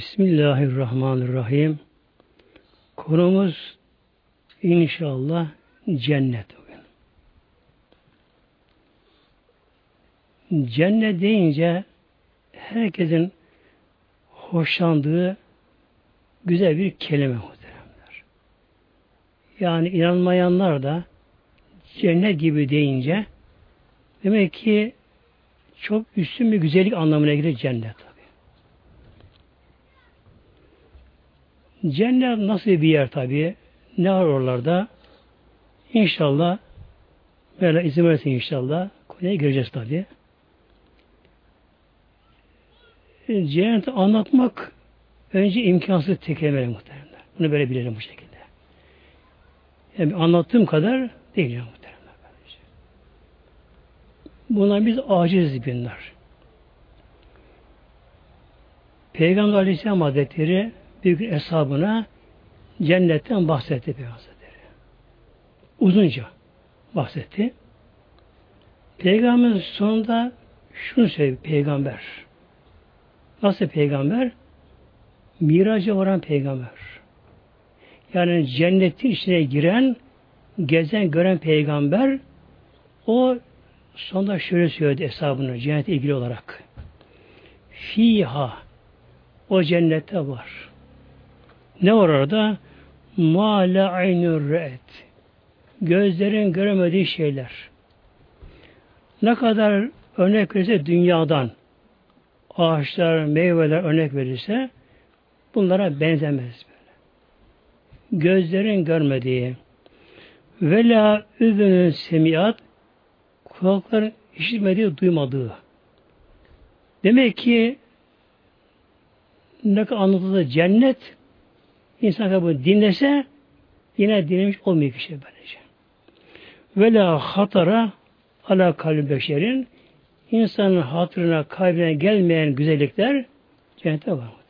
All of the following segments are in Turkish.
Bismillahirrahmanirrahim. Konumuz inşallah cennet bugün. Cennet deyince herkesin hoşlandığı güzel bir kelime muhteremler. Yani inanmayanlar da cennet gibi deyince demek ki çok üstün bir güzellik anlamına gelir cennet. Cennet nasıl bir yer tabi? Ne var oralarda? İnşallah böyle izin verirse inşallah konuya gireceğiz tabi. Cenneti anlatmak önce imkansız tekemeli muhtemelen. Bunu böyle bilelim bu şekilde. Yani anlattığım kadar değil ya muhtemelen. Buna biz aciz binler. Peygamber Aleyhisselam Hazretleri bir gün hesabına cennetten bahsetti Peygamber Uzunca bahsetti. Peygamber sonunda şunu söyledi peygamber. Nasıl peygamber? Miraca varan peygamber. Yani cennetin içine giren, gezen, gören peygamber o sonunda şöyle söyledi hesabını cennete ilgili olarak. Fiha o cennette var. Ne var orada? Ma la re'et. Gözlerin göremediği şeyler. Ne kadar örnek verirse dünyadan ağaçlar, meyveler örnek verirse bunlara benzemez böyle. Gözlerin görmediği ve la üzünün semiyat kulakların işitmediği, duymadığı. Demek ki ne anlatıldı cennet İnsan bunu dinlese yine dinlemiş olmuyor kişi böylece. Ve la hatara ala kalbi beşerin insanın hatırına, kalbine gelmeyen güzellikler cennete var.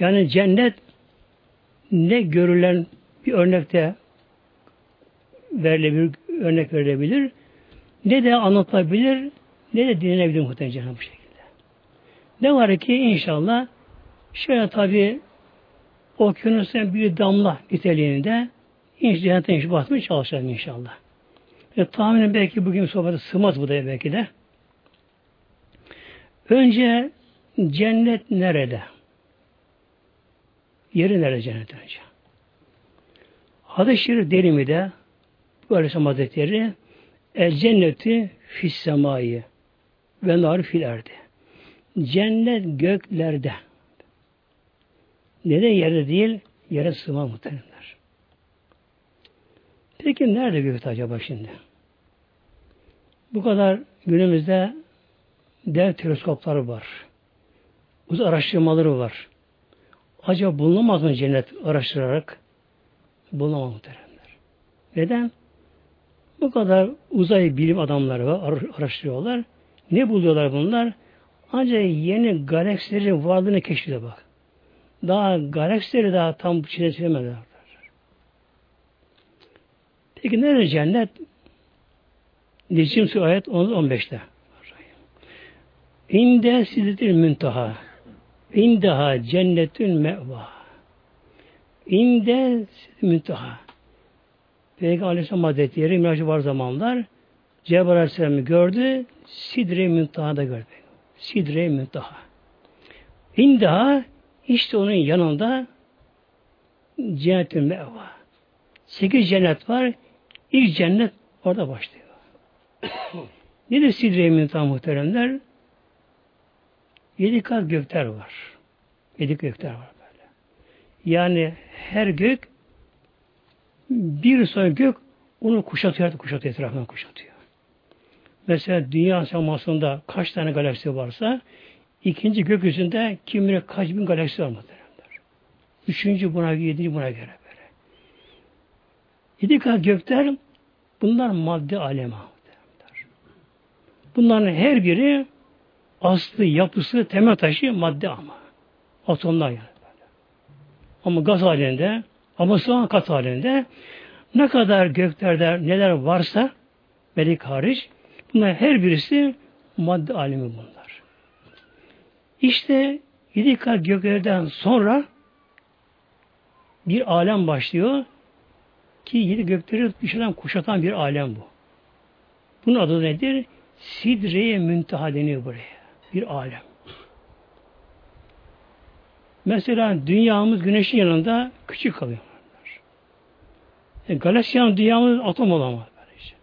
Yani cennet ne görülen bir örnekte verilebilir, örnek verilebilir, ne de anlatılabilir, ne de dinlenebilir muhtemelen bu şekilde. Ne var ki inşallah şöyle tabi okyanusun bir damla niteliğinde inş cennete inş basmaya çalışalım inşallah. E, tahminen belki bugün sohbete sığmaz bu da belki de. Önce cennet nerede? Yeri nerede cennet önce? Hadis-i Şerif derimi de bu Aleyhisselam Hazretleri El cenneti fis semayı ve nar fil erdi. Cennet göklerde. Neden yerde değil? Yere sığma muhtemelenler. Peki nerede gökte acaba şimdi? Bu kadar günümüzde dev teleskopları var. Uzay araştırmaları var. Acaba bulunamaz mı cennet araştırarak? Bulunamaz muhteremler. Neden? Bu kadar uzay bilim adamları var, araştırıyorlar. Ne buluyorlar bunlar? Ancak yeni galaksilerin varlığını keşfediyor bak. Daha galaksileri daha tam çizelemediler. Peki nerede cennet? Necim Su ayet 15'te. İnde sizetil müntaha. İndeha cennetün meva. İnde müntaha. Peygamber Aleyhisselam Hazretleri miracı var zamanlar Cebrail Aleyhisselam'ı gördü. Sidre-i Müntaha'da gördü. Sidre-i Müntaha. İndeha işte onun yanında cennetin meva. Sekiz cennet var. İlk cennet orada başlıyor. Nedir Sidre-i Müntaha muhteremler? Yedi kat gökler var. Yedi gökler var böyle. Yani her gök bir sonraki gök onu kuşatıyor, kuşatıyor, etrafından kuşatıyor. Mesela dünya semasında kaç tane galaksi varsa ikinci gökyüzünde kim bilir kaç bin galaksi var muhteremler. Üçüncü buna, yedinci buna göre böyle. Yedi kat gökler bunlar madde alemi. Bunların her biri aslı, yapısı, temel taşı madde ama. Atomlar yani böyle. Ama gaz halinde, ama soğan kat halinde ne kadar göklerde neler varsa melek hariç bunlar her birisi madde alemi bunlar. İşte Yedi kat göklerden sonra bir alem başlıyor ki yedi gökleri dışarıdan kuşatan bir alem bu. Bunun adı nedir? Sidre-i Münteha deniyor buraya. Bir alem. Mesela dünyamız güneşin yanında küçük kalıyor. E, galaksiyanın dünyamız atom olamaz. Böylece.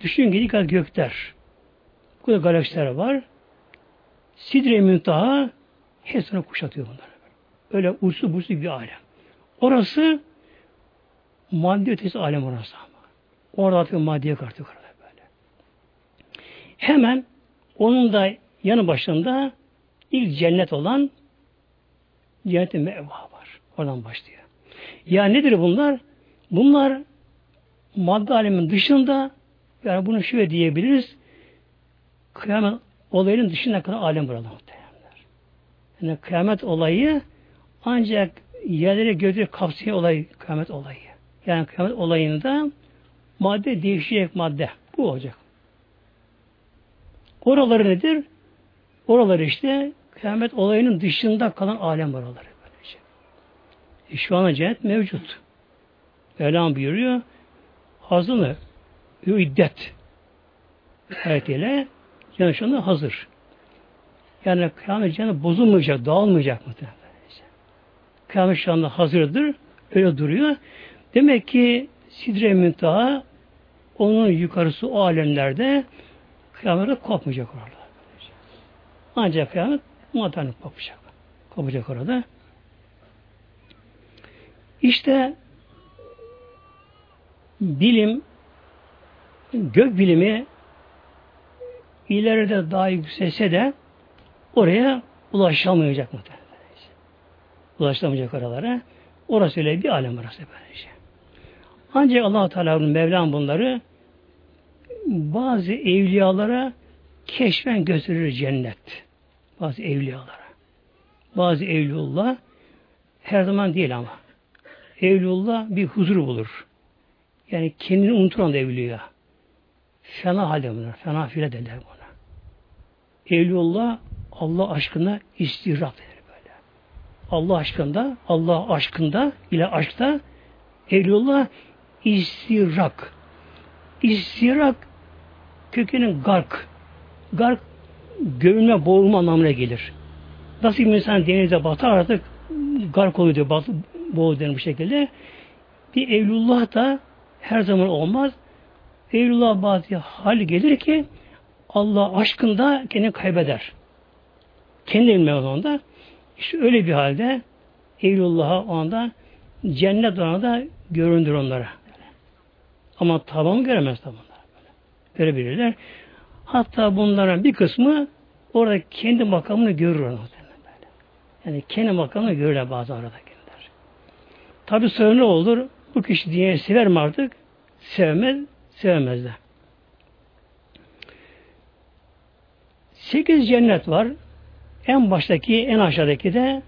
Düşün ki kadar gökler. Bu kadar galaksiler var. Sidre müntaha hepsini kuşatıyor bunlar. Öyle uçlu buçlu bir alem. Orası maddi ötesi alem orası ama. Orada artık maddiye kartı orada böyle. Hemen onun da yanı başında ilk cennet olan cennet meva var. Oradan başlıyor. Ya nedir bunlar? Bunlar madde alemin dışında yani bunu şöyle diyebiliriz. Kıyamet olayının dışında kadar alem burada muhtemelenler. Yani kıyamet olayı ancak yerlere götürüp kapsayan olay kıyamet olayı. Yani kıyamet olayında madde değişecek madde. Bu olacak. Oraları nedir? Oraları işte kıyamet olayının dışında kalan alem oraları. Böylece. E şu an cennet mevcut. Mevlam buyuruyor. Hazırlı. İddet. Ayetiyle cennet şu hazır. Yani kıyamet cennet bozulmayacak, dağılmayacak mı? Kıyamet şu hazırdır. Öyle duruyor. Demek ki Sidre Müntaha onun yukarısı o alemlerde kıyamette kopmayacak orada. Ancak kıyamet muhtemelen kopacak. Kopacak orada. İşte bilim, gök bilimi ileride daha yükselse de oraya ulaşamayacak muhtemelen. Ulaşamayacak oralara. Orası öyle bir alem orası böylece. Ancak allah Teala'nın Mevlam bunları bazı evliyalara keşfen gösterir cennet. Bazı evliyalara. Bazı evliullah her zaman değil ama. Evliullah bir huzur bulur. Yani kendini unuturan da evliya. Fena halde bunlar. Fena file derler buna. Evliullah Allah aşkına istirahat eder böyle. Allah aşkında, Allah aşkında ile aşkta Evliullah istirak. İstirak kökenin gark. Gark gömülme, boğulma anlamına gelir. Nasıl bir insan denize batar artık gark oluyor diyor, bat, boğuluyor bu şekilde. Bir evlullah da her zaman olmaz. Evlullah bazı hal gelir ki Allah aşkında kendini kaybeder. Kendi ilmi onda. Öyle bir halde Evlullah'a o anda cennet da göründür onlara. Ama tamam göremez tamamlar. Görebilirler. Hatta bunların bir kısmı orada kendi makamını görür. Yani kendi makamını görürler bazı arada gelirler. Tabi sonra ne olur? Bu kişi diye sever mi artık? Sevmez, sevmez de. Sekiz cennet var. En baştaki, en aşağıdaki de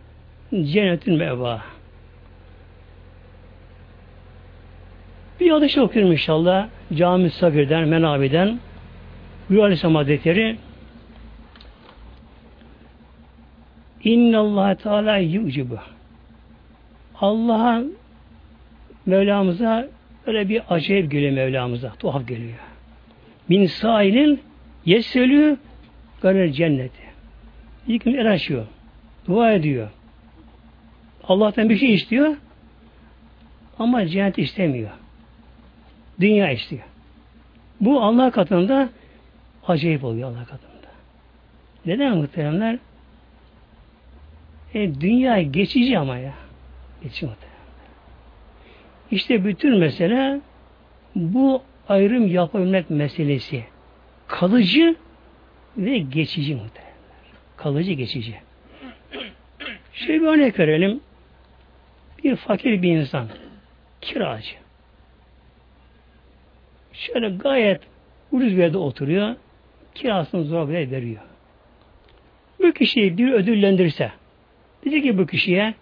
cennetin meva. Bir hadis okuyorum inşallah. Cami Sagir'den, Menavi'den. Buyur Aleyhisselam Hazretleri İnna Allah Teala yucibu. Allah'a Mevlamıza öyle bir acayip geliyor Mevlamıza. Tuhaf geliyor. Min sahilin yeselü garer cenneti. İlk gün el açıyor. Dua ediyor. Allah'tan bir şey istiyor. Ama cennet istemiyor. Dünya istiyor. Bu Allah katında acayip oluyor Allah katında. Neden muhteremler? E, dünya geçici ama ya. Geçici muhteremler. İşte bütün mesele bu ayrım yapabilmek meselesi. Kalıcı ve geçici muhteremler. Kalıcı geçici. Şöyle bir örnek verelim. Bir fakir bir insan. Kiracı. Şöyle gayet ucuz bir yerde oturuyor. Kirasını zor bile veriyor. Bu kişiyi bir ödüllendirse dedi ki bu kişiye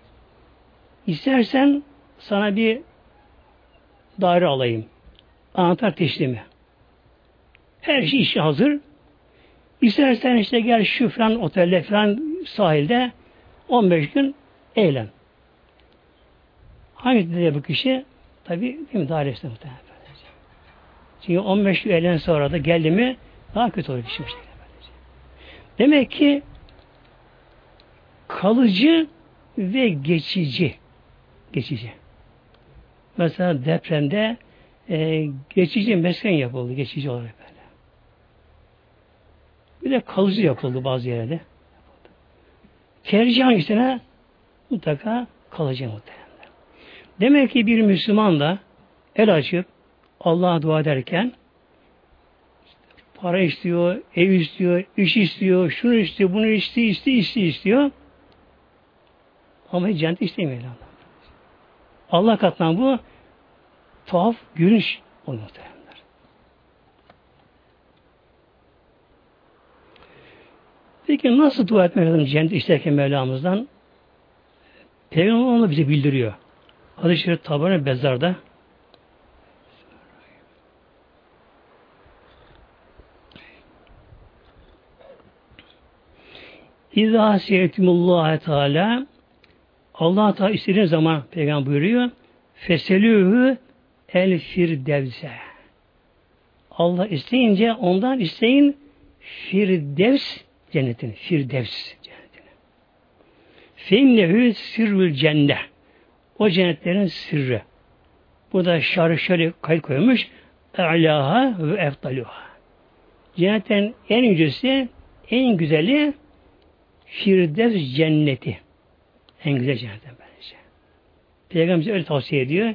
istersen sana bir daire alayım. Anahtar teslimi. Her şey işi hazır. İstersen işte gel şu falan otelde falan sahilde 15 gün eğlen. Hangi dedi bu kişi? Tabi değil mi? Dairesi muhtemelen. Çünkü 15 gün eğlen sonra da geldi mi daha kötü olur kişi. Demek ki kalıcı ve geçici. Geçici. Mesela depremde e, geçici mesken yapıldı. Geçici olarak. Bir de kalıcı yapıldı bazı yerlerde. Tercih hangisine? Mutlaka kalıcı muhtemelen. Demek ki bir Müslüman da el açıp Allah'a dua ederken para istiyor, ev istiyor, iş istiyor, şunu istiyor, bunu istiyor, istiyor, istiyor, istiyor. Ama hiç cennet istemiyor Allah. Katından bu tuhaf, gülünç olur muhtemelenler. Peki nasıl dua etmek lazım cennet isterken Mevlamızdan? Peygamber onu bize bildiriyor. Hadis-i Şerif Tabani Bezzar'da İzâ seyetumullâhe Teala Allah Teala istediğin zaman Peygamber buyuruyor feselühü el firdevse Allah isteyince ondan isteyin firdevs cennetini. Firdevs cennetini. Feinnehu sirrül cennet. O cennetlerin sırrı. Burada şarı şöyle kayıt koymuş. E'laha ve eftaluha. Cennetten en yücesi, en güzeli Firdevs cenneti. En güzel cennetten bence. Peygamber öyle tavsiye ediyor.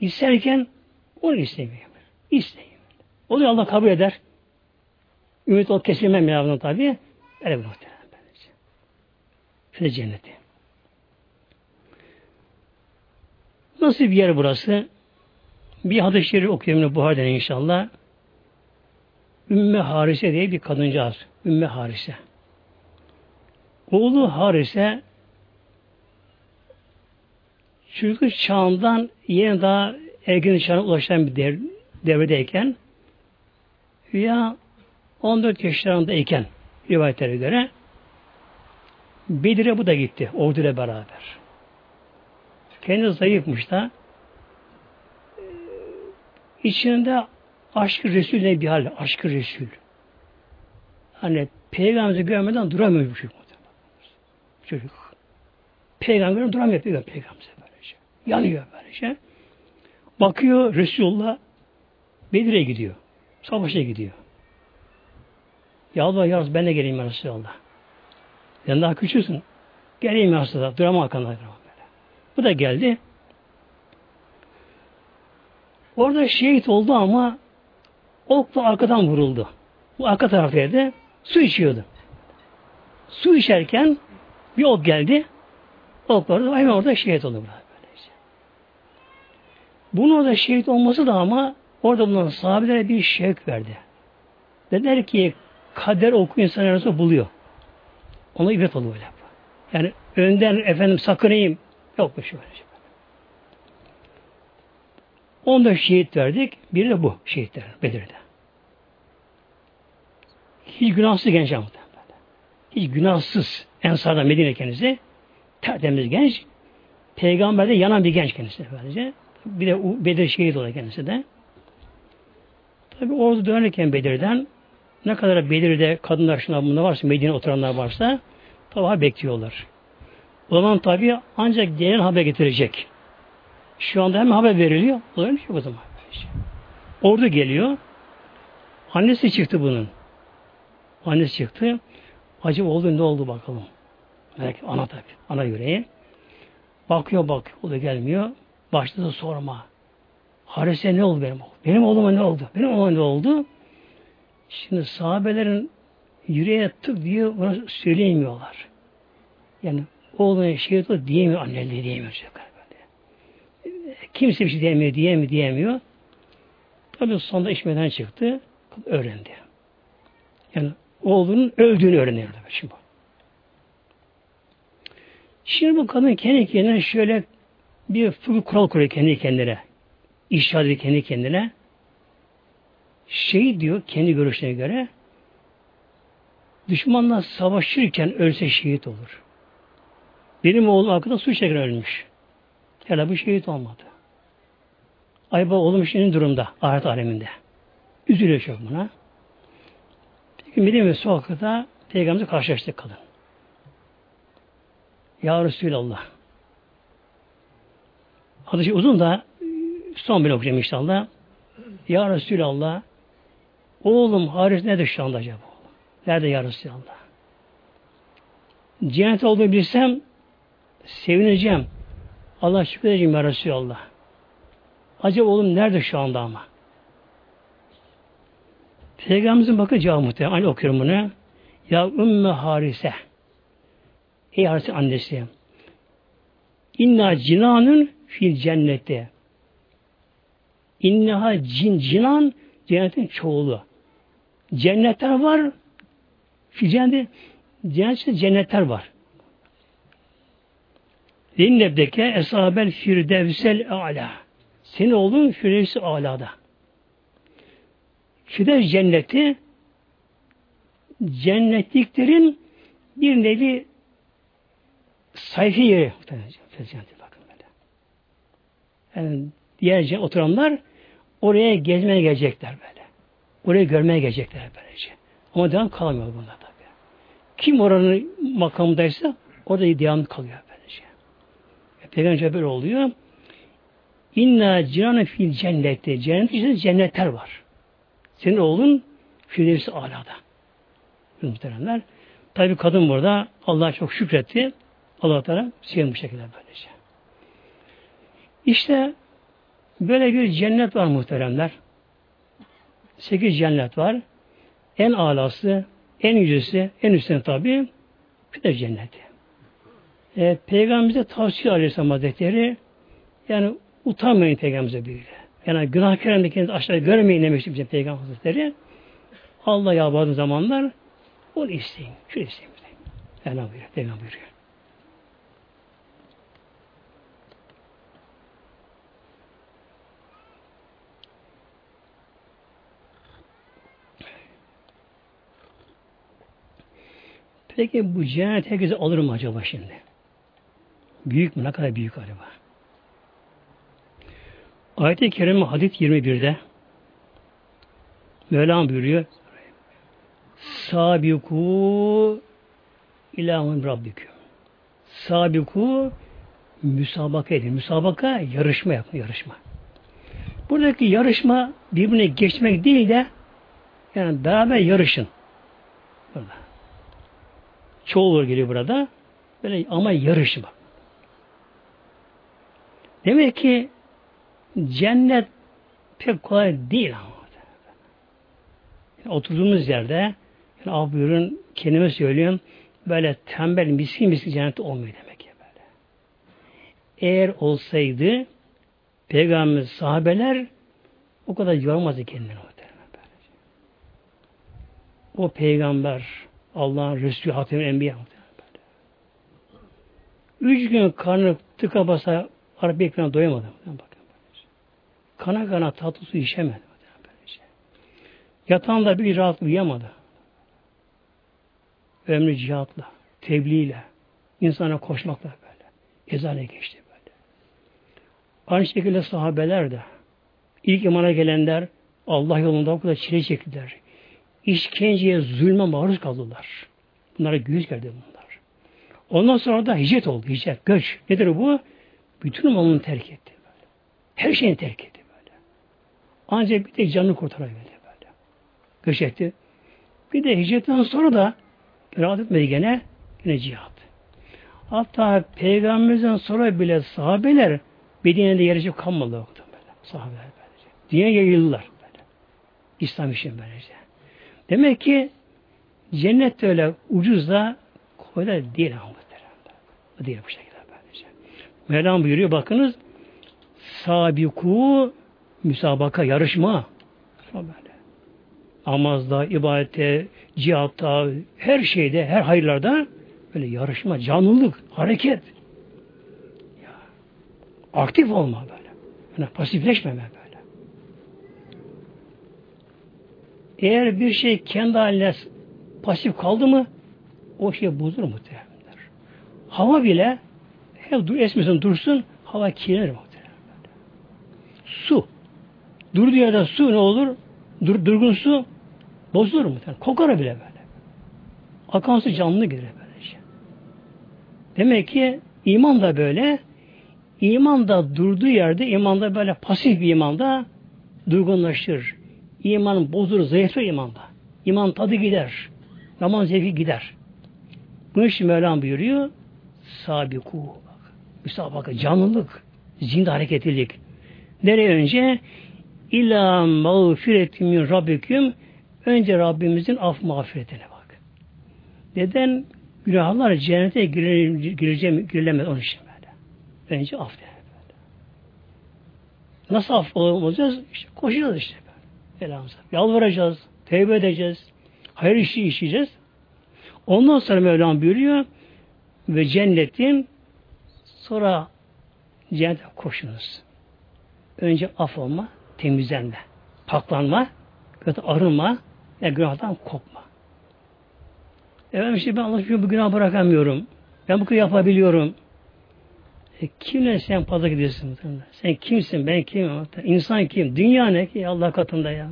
İsterken onu istemiyor. İsteyin. O da Allah kabul eder. Ümit o kesilmem ya tabi. Öyle bir muhtemelen bence. Şöyle cenneti. Nasıl bir yer burası? Bir hadis-i şerif okuyayım Buhar'dan inşallah. Ümmü Harise diye bir kadıncağız. Ümmü Harise. Oğlu Harise çocuk çağından yeni daha ergen çağına ulaşan bir dev, devredeyken ya 14 yaşlarındayken rivayetlere göre Bedir'e bu da gitti. Orduyla beraber. Kendi zayıfmış da içinde aşk-ı Resul ne bir hal. Aşk-ı Resul. Hani peygamberi görmeden duramıyor bu çocuk. Çocuk. Peygamberin duramıyor peygamber, peygamber böylece. Yanıyor böylece. Bakıyor Resulullah Bedir'e gidiyor. Savaşa gidiyor. Ya Allah ya ben de geleyim ya Resulallah. Sen daha küçüksün. Geleyim ya Resulallah. Duramam arkanda. Böyle. Bu da geldi. Orada şehit oldu ama okla arkadan vuruldu. Bu arka taraftaydı. Su içiyordu. Su içerken bir ok geldi. Ok vardı. Hemen orada şehit oldu. Böylece. Bunun orada şehit olması da ama orada bulunan sahabelere bir şevk verdi. Dediler ki kader oku insan arasında buluyor. Ona ibret oluyor böyle. Yani önden efendim sakınayım. Yok bir şey böyle. 14 şehit verdik. Biri de bu şehitler Bedir'de. Hiç günahsız genç ama. Hiç günahsız Ensar'da Medine kendisi. Tertemiz genç. Peygamber'de yanan bir genç kendisi. Böylece. Bir de Bedir şehit olan kendisi de. Tabi orada dönerken Bedir'den ne kadar Bedir'de kadınlar şuna bunda varsa, Medine oturanlar varsa tabi bekliyorlar. O zaman tabi ancak gelen haber getirecek. Şu anda hemen haber veriliyor. Şey o zaman. Ordu geliyor. Annesi çıktı bunun. Annesi çıktı. Acaba oldu ne oldu bakalım. Belki ana tabi. Ana yüreği. Bakıyor bak. O da gelmiyor. Başladı sorma. Harise ne oldu benim oğlum? Benim oğluma ne oldu? Benim oğluma ne oldu? Şimdi sahabelerin yüreğine tık diye ona söyleyemiyorlar. Yani oğluna şey oldu diyemiyor, anneli diyemiyor. Kimse bir şey diyemiyor, diyemiyor, diyemiyor. Tabii sonunda işmeden çıktı, öğrendi. Yani oğlunun öldüğünü öğreniyor. Şimdi. Şimdi bu kadın kendi kendine şöyle bir fıkıh kural kuruyor kendi kendine. İşaret kendi kendine. Şey diyor kendi görüşlerine göre düşmanla savaşırken ölse şehit olur. Benim oğlum arkada su şeker ölmüş. Hele bu şehit olmadı. Ayba oğlum şimdi durumda ahiret aleminde. Üzülüyor çok buna. Bir gün Medine sokakta Peygamber'e karşılaştık kadın. Ya Resulallah. Adı şey uzun da son bir okuyacağım inşallah. Ya Resulallah oğlum Haris nedir şu anda acaba? Nerede ya Resulallah? Cennet olduğunu bilsem sevineceğim. Allah şükür edeceğim ya Resulallah. Acaba oğlum nerede şu anda ama? Peygamberimizin bakın cevabı muhtemelen. Aynı okuyorum bunu. Ya Ümmü Harise. Ey Harise annesi. İnna cinanın fil cennette. İnneha cin, cinan cennetin çoğulu. Cennetler var. Fil cennette cennette cennetler var. Linnebdeke eshabel firdevsel a'la. Senin oğlun firdevsi a'lada. Firdevs cenneti cennetliklerin bir nevi sayfi yeri. Bakın böyle. Yani diğer oturanlar oraya gezmeye gelecekler böyle. Orayı görmeye gelecekler böylece. Ama devam kalamıyor bunda tabi. Kim oranın makamındaysa orada devam kalıyor böylece. E, Peygamber böyle oluyor. İnna cihanı fil cennette. Cennet içinde cennetler var. Senin oğlun Firdevsi alada. Muhteremler. Tabi kadın burada Allah'a çok şükretti. Allah Teala bu şekilde böylece. İşte böyle bir cennet var muhteremler. Sekiz cennet var. En alası, en yücesi, en üstüne tabi bir de cenneti. E, Peygamberimize tavsiye aleyhisselam hazretleri yani utanmayın Peygamberimize böyle. Yani günahkarın kendinizi aşağı görmeyin demişti bize Peygamber Hazretleri. Allah yalvardığı zamanlar onu isteyin. Şu isteyin. Yani buyuruyor. Peygamber buyuruyor. Peki bu cennet herkese alır mı acaba şimdi? Büyük mü? Ne kadar büyük acaba? Ayet-i Kerime hadis 21'de Mevlam buyuruyor Sabiku ilahun rabbiküm Sabiku müsabaka edin. Müsabaka yarışma yapın, yarışma. Buradaki yarışma birbirine geçmek değil de yani beraber yarışın. Burada. Çoğulur geliyor burada. Böyle ama yarışma. Demek ki cennet pek kolay değil ama. Yani oturduğumuz yerde yani ah buyurun kendime söylüyorum böyle tembel miskin miskin cennet olmuyor demek ki böyle. Eğer olsaydı peygamber sahabeler o kadar yormazdı kendini böylece. O peygamber Allah'ın Resulü Hatem Enbiya. Üç gün karnı tıka basa Arap ekmeğine doyamadı. Böylece. Kana kana tatlı su içemedi. Böylece. Yatağında bir rahat uyuyamadı. Ömrü cihatla, tebliğle, insana koşmakla böyle. Ezane geçti böyle. Aynı şekilde sahabeler de ilk imana gelenler Allah yolunda o kadar çile çektiler. İşkenceye, zulme maruz kaldılar. Bunlara göğüs geldi bunlar. Ondan sonra da hicret oldu. Hicret, göç. Nedir bu? Bütün malını terk etti. Böyle. Her şeyini terk etti böyle. Ancak bir tek canını kurtarabildi böyle. Göç etti. Bir de hicretten sonra da rahat etmedi gene yine cihat. Hatta peygamberimizden sonra bile sahabeler Medine'de yerleşip kalmadı böyle. Sahabeler böylece. Dünya yayıldılar böyle. İslam için böylece. Demek ki cennet de öyle ucuz da kolay değil ama. Bu değil bu şekilde böylece. Mevlam buyuruyor bakınız sabiku müsabaka yarışma böyle. Namazda, ibadette, cihatta, her şeyde, her hayırlarda böyle yarışma, canlılık, hareket. Ya, aktif olma böyle. Yani pasifleşmeme böyle. Eğer bir şey kendi haline pasif kaldı mı o şey bozulur muhtemelenler. Hava bile hep dur, esmesin dursun, hava kirlenir muhtemelen. Su. Durduğu yerde su ne olur? Dur, durgun su bozulur muhtemelen. Kokar bile böyle. Akan su canlı gider böylece. Demek ki iman da böyle. İman da durduğu yerde, iman da böyle pasif bir imanda durgunlaşır. İman bozulur, zayıflar imanda. İman tadı gider. Namaz zevki gider. Bunun için Mevlam buyuruyor. Sabiku. Bak, müsabaka, canlılık, zinde hareketlilik. Nereye önce? İlâ mağfiretin min rabbiküm önce Rabbimizin af mağfiretine bak. Neden? Günahlar cennete gireceğim, girilemez onun için böyle. Önce af. Böyle. Nasıl af olacağız? İşte koşacağız işte. Elhamdülillah. Yalvaracağız, tevbe edeceğiz, hayır işi işleyeceğiz. Ondan sonra Mevlam buyuruyor ve cennetin sonra cennete koşunuz. Önce af olma, temizlenme, paklanma, kötü arınma, ya günahtan kopma. Efendim işte ben Allah'ın bu günah bırakamıyorum. Ben bu yapabiliyorum. E, kimle sen fazla gidiyorsun? Sen kimsin? Ben kimim? İnsan kim? Dünya ne ki? Allah katında ya.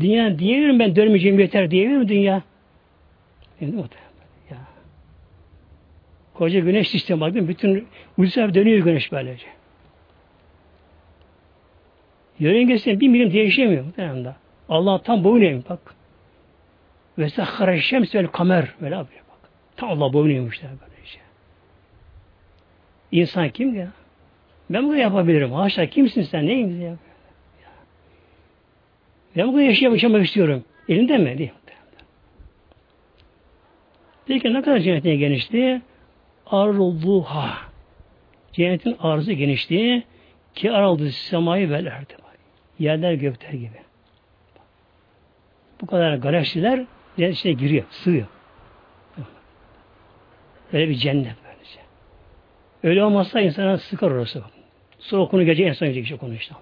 Dünya diyebilirim ben dönmeyeceğim yeter diyebilirim dünya. Değil mi? Ya. Koca güneş sistemi baktım. Bütün ulusal dönüyor güneş böylece. Yörüngesinde bir milim değişemiyor. Muhtemelen Allah tam boyun eğmiş bak. Ve sahhara şems kamer. Böyle abi bak. Tam Allah boyun eğmişler böylece. İnsan kim ya? Ben bunu yapabilirim. Haşa kimsin sen? Neyim ya? Ben bunu yaşamak istiyorum. Elinde mi? Değil. Peki ne kadar cennetin genişliği? Arluha. Cennetin arzı genişliği ki araldı semayı velerdi. Yerler gökler gibi. Bu kadar galaksiler içine giriyor, sığıyor. Öyle bir cennet. Öyle olmazsa insana sıkar orası. Sonra okunu gece en son gece konu işte.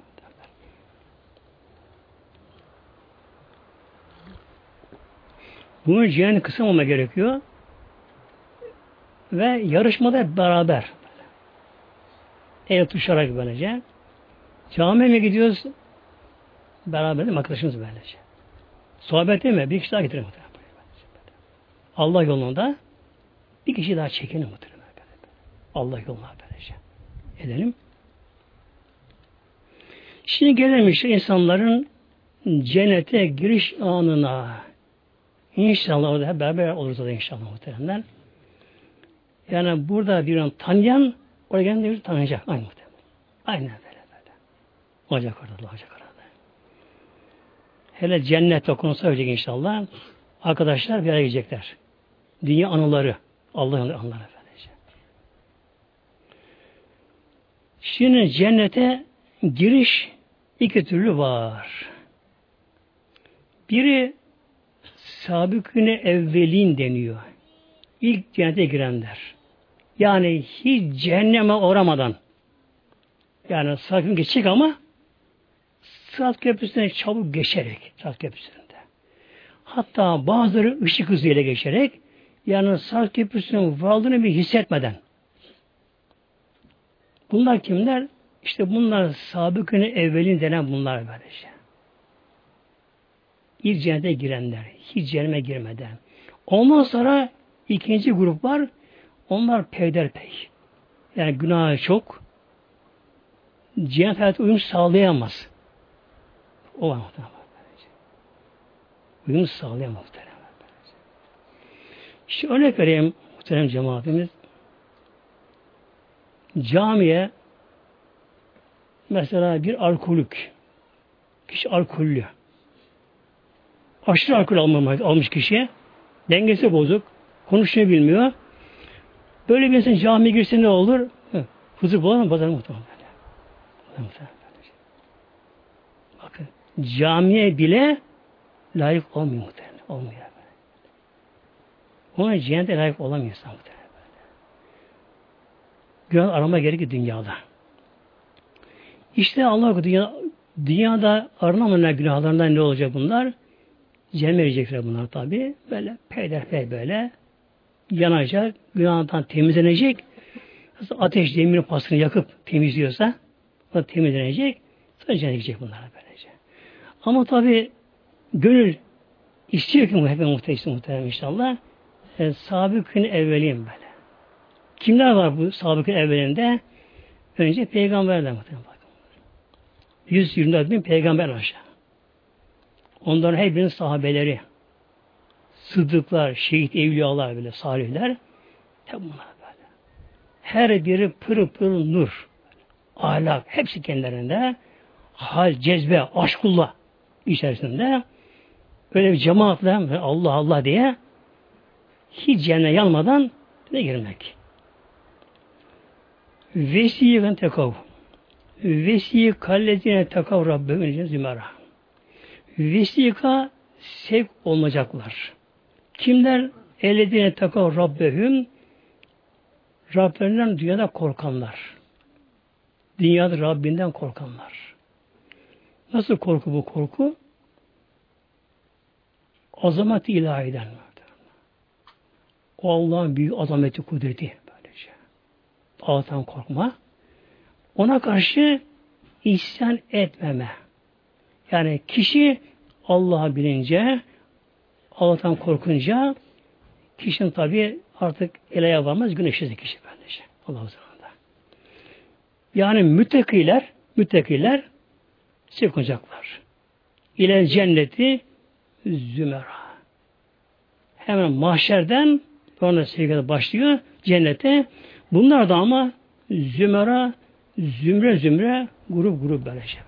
Bunun kısım olma gerekiyor. Ve yarışmada beraber. El tuşarak böylece. Camiye mi gidiyoruz? Beraber değil Arkadaşımız böylece. Sohbet değil mi? Bir kişi daha getirelim. Allah yolunda bir kişi daha çekelim muhtemelen. Allah yoluna böylece. Edelim. Şimdi gelelim işte insanların cennete giriş anına. İnşallah orada hep beraber oluruz da inşallah muhtemelen. Yani burada bir an tanıyan oraya gelen bir tanıyacak. Aynı muhtemelen. Aynen böyle böyle. Olacak orada, olacak orada. Hele cennette konu söyleyecek inşallah. Arkadaşlar bir araya gelecekler. Dünya anıları. Allah'ın anıları efendice. Şimdi cennete giriş iki türlü var. Biri sabıküne evvelin deniyor. İlk cennete girenler. Yani hiç cehenneme uğramadan yani sakın geçecek ama Sırat köprüsüne çabuk geçerek Sırat köprüsünde. Hatta bazıları ışık hızıyla geçerek yani Sırat köprüsünün varlığını bir hissetmeden. Bunlar kimler? İşte bunlar sabıkını evvelin denen bunlar böylece. İlk cennete girenler. Hiç cehenneme girmeden. Ondan sonra ikinci grup var. Onlar peyderpey. Yani günahı çok. Cennet hayatı uyum sağlayamaz. O var muhtemelen. Uyum sağlayamaz muhtemelen. İşte örnek vereyim muhterem cemaatimiz. Camiye mesela bir alkolük kişi alkollü aşırı alkol almamış, almış kişiye dengesi bozuk konuşmayı bilmiyor böyle bir insan camiye girse ne olur? Huzur bulamaz? Bazar muhtemelen. Bakın camiye bile layık olmuyor muhtemelen. Olmuyor. Ona cennete layık olamıyor insan muhtemelen. Günah arama gerekir dünyada. İşte Allah dünya, dünyada aranamayan günahlarından ne olacak bunlar? Cennet verecekler bunlar tabi. Böyle peyderpey böyle yanacak, günahdan temizlenecek. Ateş demir pasını yakıp temizliyorsa o temizlenecek. Sonra cennete gidecek bunlar böylece. Ama tabi gönül istiyor ki hep muhtemelen muhtemelen inşallah e, sabıkın evveliyim böyle. Kimler var bu sabıkın evvelinde? Önce peygamberler muhtemelen bakın. 124 bin peygamber aşağı. Onların her birinin sahabeleri, sıddıklar, şehit evliyalar bile, salihler, hep bunlar böyle. Her biri pırıl pırıl nur, ahlak, hepsi kendilerinde hal, cezbe, aşkullah içerisinde öyle bir cemaatle Allah Allah diye hiç cennete yanmadan ne girmek. Vesiyen tekav. Vesiye kallezine tekav Rabbim zümera. Vesika sevk olmayacaklar. Kimler? Ellediğine takav Rabbehüm Rablerinden dünyada korkanlar. Dünyada Rabbinden korkanlar. Nasıl korku bu korku? Azamet ilahiden. O Allah'ın büyük azameti, kudreti. Allah'tan korkma. Ona karşı isyan etmeme. Yani kişi Allah'ı bilince, Allah'tan korkunca kişinin tabi artık ele yapamaz güneşsiz kişi böylece. Allah'ın zamanında. Yani müttakiler, müttakiler çıkacaklar. İle cenneti zümera. Hemen mahşerden sonra sevgide başlıyor cennete. Bunlar da ama zümera, zümre zümre, grup grup böylece.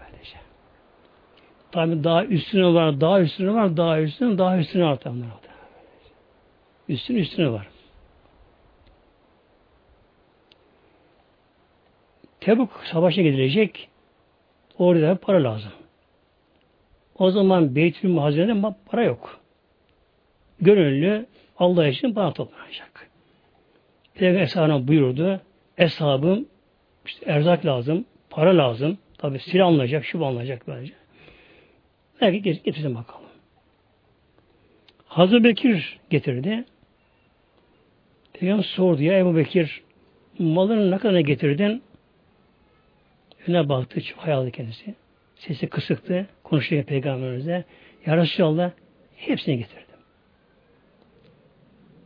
Tabi daha üstüne var, daha üstüne var, daha üstüne, daha üstüne artar bunlar. Üstün üstüne var. Tebuk savaşa gidilecek. Orada para lazım. O zaman Beytül Muhazine'de para yok. Gönüllü Allah için para toplanacak. Peygamber Eshabına buyurdu. Eshabım işte erzak lazım, para lazım. Tabi silah alınacak, şu alınacak böylece. Belki getirsin bakalım. Hazreti Bekir getirdi. Peygamber sordu ya Ebu Bekir malını ne kadar getirdin? Öne baktı, çok hayaldi kendisi. Sesi kısıktı, konuşuyor Peygamberimize. Ya Resulallah hepsini getirdim.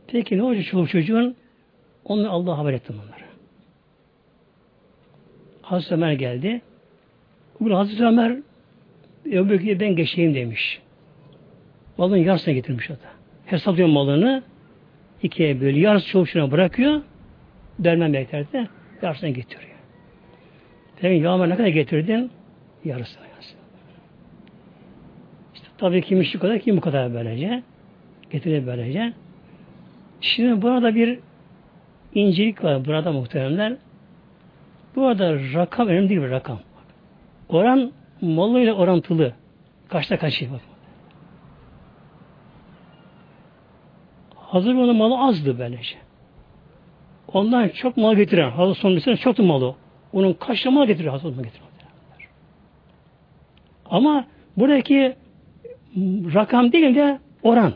Peki ne olacak çoluk çocuğun? Onu Allah haber ettim onlara. Hazreti Ömer geldi. Bugün Hazreti Ömer Ebu Bekir ben geçeyim demiş. Malın yarısına getirmiş o da. Hesaplıyor malını ikiye böyle yarısı çavuşuna bırakıyor. Dermen beklerde yarısına getiriyor. Dedim yağma ne kadar getirdin? Yarısını yarısını. İşte tabii kim şu kadar kim bu kadar böylece. Getirir böylece. Şimdi burada bir incelik var burada muhteremler. Bu arada rakam önemli değil bir rakam. Oran malıyla orantılı. Kaçta kaçı bak. Hazır onun malı azdı böylece. Ondan çok mal getiren, hazır son bir çok da malı. Onun kaçta mal getirir, hazır mal getirir. Ama buradaki rakam değil de oran.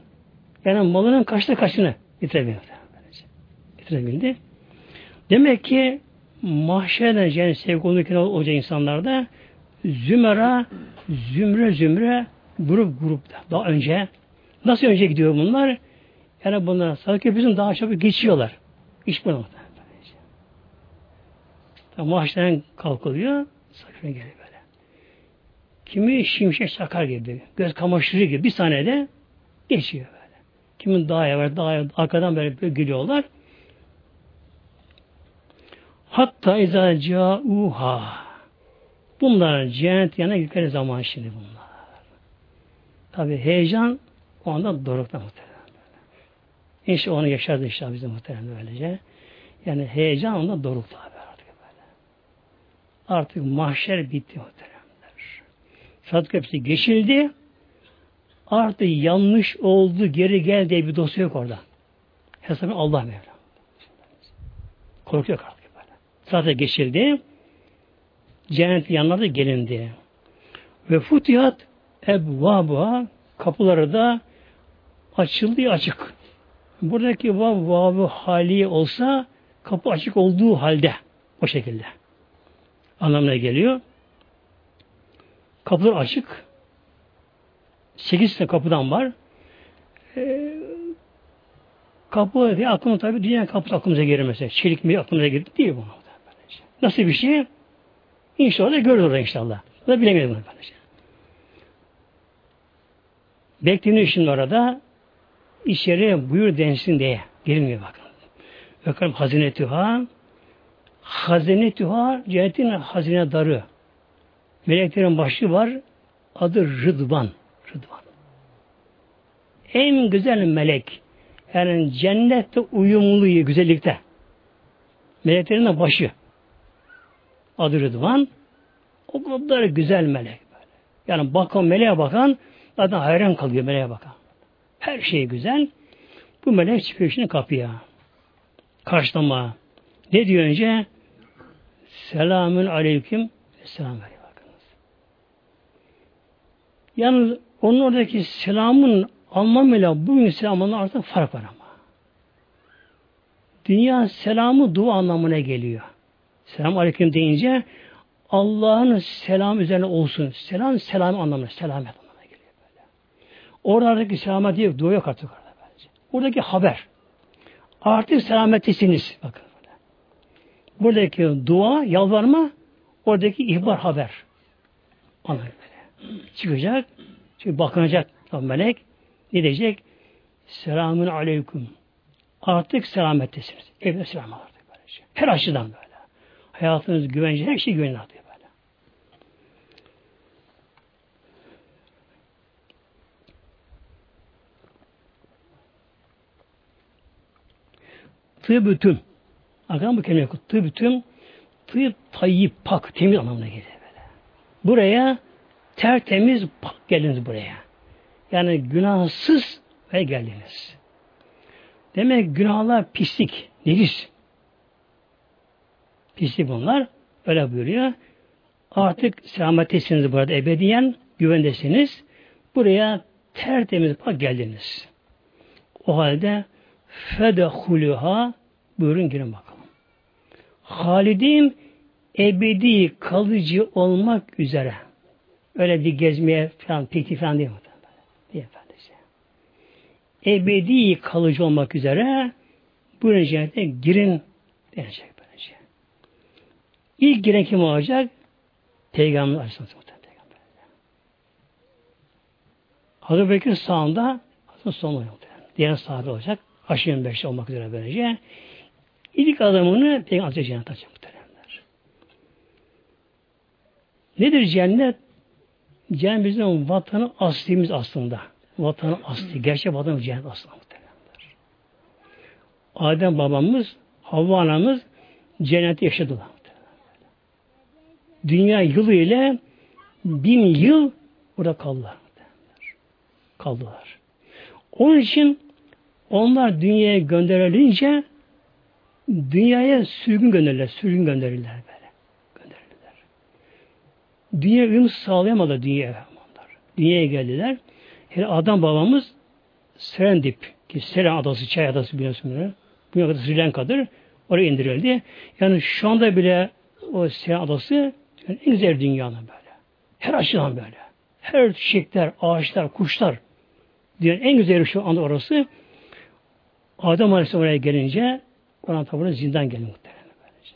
Yani malının kaçta kaçını getirebildi. Getirebildi. Demek ki mahşerden yani sevgi olurken olacak insanlarda zümera, zümre zümre, grup grupta. Daha önce nasıl önce gidiyor bunlar? Yani bunlar sanki bizim daha çok geçiyorlar. İş bu maaştan kalkılıyor, sakın geliyor böyle. Kimi şimşek çakar gibi, göz kamaştırı gibi bir saniyede geçiyor böyle. Kimin daha yavaş, daha arkadan böyle, böyle geliyorlar. Hatta izâ câuhâ Bunlar cennet yana gittikleri zaman şimdi bunlar. Tabi heyecan o anda dorukta muhtemelen. İşte onu yaşardı işte bizim muhtemelen böylece. Yani heyecan onda dorukta artık böyle. Artık mahşer bitti muhteremler. Sadık hepsi geçildi. Artık yanlış oldu, geri gel diye bir dosya yok orada. Hesabı Allah Mevla. Korkuyor artık Zaten geçildi cennet yanlarda gelindi. Ve futihat ebvabuha kapıları da açıldı açık. Buradaki vav vavı hali olsa kapı açık olduğu halde O şekilde. Anlamına geliyor. Kapılar açık. Sekiz tane kapıdan var. Ee, kapı diye aklına tabi dünya kapısı aklımıza gelir mesela. Çelik mi aklımıza gelir değil bu. Nasıl bir şey? İnşallah görürüz orada inşallah. Da bilemedim bunu böylece. Bekleniyor şimdi orada içeri buyur densin diye. Girilmiyor bakın. Bakalım hazine tüha hazine tüha cennetin hazine darı. Meleklerin başı var. Adı Rıdvan. Rıdvan. En güzel melek. Yani cennette uyumlu güzellikte. Meleklerin de başı. Adı Rıdvan. O kadar güzel melek. Böyle. Yani bakan meleğe bakan zaten hayran kalıyor meleğe bakan. Her şey güzel. Bu melek çıkıyor şimdi kapıya. Karşılama. Ne diyor önce? Selamün aleyküm. Selam aleyküm. Bakınız. Yalnız onun oradaki selamın anlamıyla bugün selamın artık fark var ama. Dünya selamı dua anlamına geliyor. Selam aleyküm deyince Allah'ın selam üzerine olsun. Selam selam anlamına, selamet anlamına geliyor böyle. Oradaki selamet diye dua yok artık orada bence. Oradaki haber. Artık selametlisiniz. Bakın böyle. Buradaki dua, yalvarma, oradaki ihbar haber. Anlamına böyle. Çıkacak, çünkü bakınacak melek, ne diyecek? Selamün aleyküm. Artık selamettesiniz. Evde selam artık böylece. Her açıdan böyle. Hayatınız güvence, her şey güvenli artık böyle. Tıbütüm. Arkadaşlar bu kelime tıbütüm. Tıp tayyip, pak, temiz anlamına geliyor böyle. Buraya tertemiz pak geldiniz buraya. Yani günahsız ve geldiniz. Demek günahlar pislik, necis. Pislik bunlar. Öyle buyuruyor. Artık selamettesiniz burada ebediyen, güvendesiniz. Buraya tertemiz bak geldiniz. O halde fedehuluha buyurun girin bakalım. Halidim ebedi kalıcı olmak üzere. Öyle bir gezmeye falan, piknik falan değil mi? Efendisi. Ebedi kalıcı olmak üzere buyurun cennete girin denecek. İlk giren kim olacak? Peygamber Aleyhisselatü Peygamber. Hazreti Bekir sağında Hazreti son olacak. Diğer sağda olacak. Aşırı beş olmak üzere böylece. İlk adamını Peygamber Cennet açacak muhteremler. Nedir cennet? Cennet bizim vatanı aslimiz aslında. Vatanı asli. Gerçek vatanı cennet aslında muhteremler. Adem babamız, Havva anamız cennette yaşadılar dünya yılı ile bin yıl burada kaldılar. Kaldılar. Onun için onlar dünyaya gönderilince dünyaya sürgün gönderirler. Sürgün gönderirler böyle. Gönderirler. Dünya uyum sağlayamadı dünyaya. Dünyaya geldiler. Yani adam babamız Serendip ki Seren adası, Çay adası biliyorsunuz. Bu adası Sri Lanka'dır. Oraya indirildi. Yani şu anda bile o Seren adası yani en güzel dünyanın böyle. Her açıdan böyle. Her çiçekler, ağaçlar, kuşlar. Dünyanın en güzeli şu anda orası. Adem Aleyhisselam oraya gelince Kur'an tabi zindan geldi muhtemelen. Böylece.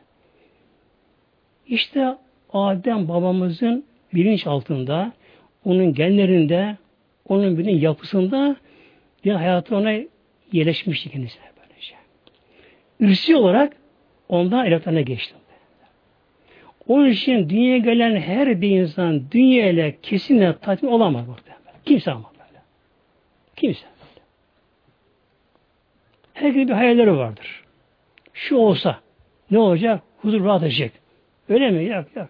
İşte Adem babamızın bilinç altında, onun genlerinde, onun bütün yapısında bir hayatı ona yerleşmişti kendisine böylece. Ürsi olarak ondan elektrona geçti. Onun için dünyaya gelen her bir insan dünya ile kesinlikle tatmin olamaz muhtemelen. Kimse ama böyle. Kimse. Herkesin bir hayalleri vardır. Şu olsa ne olacak? Huzur rahat edecek. Öyle mi? Yok yok.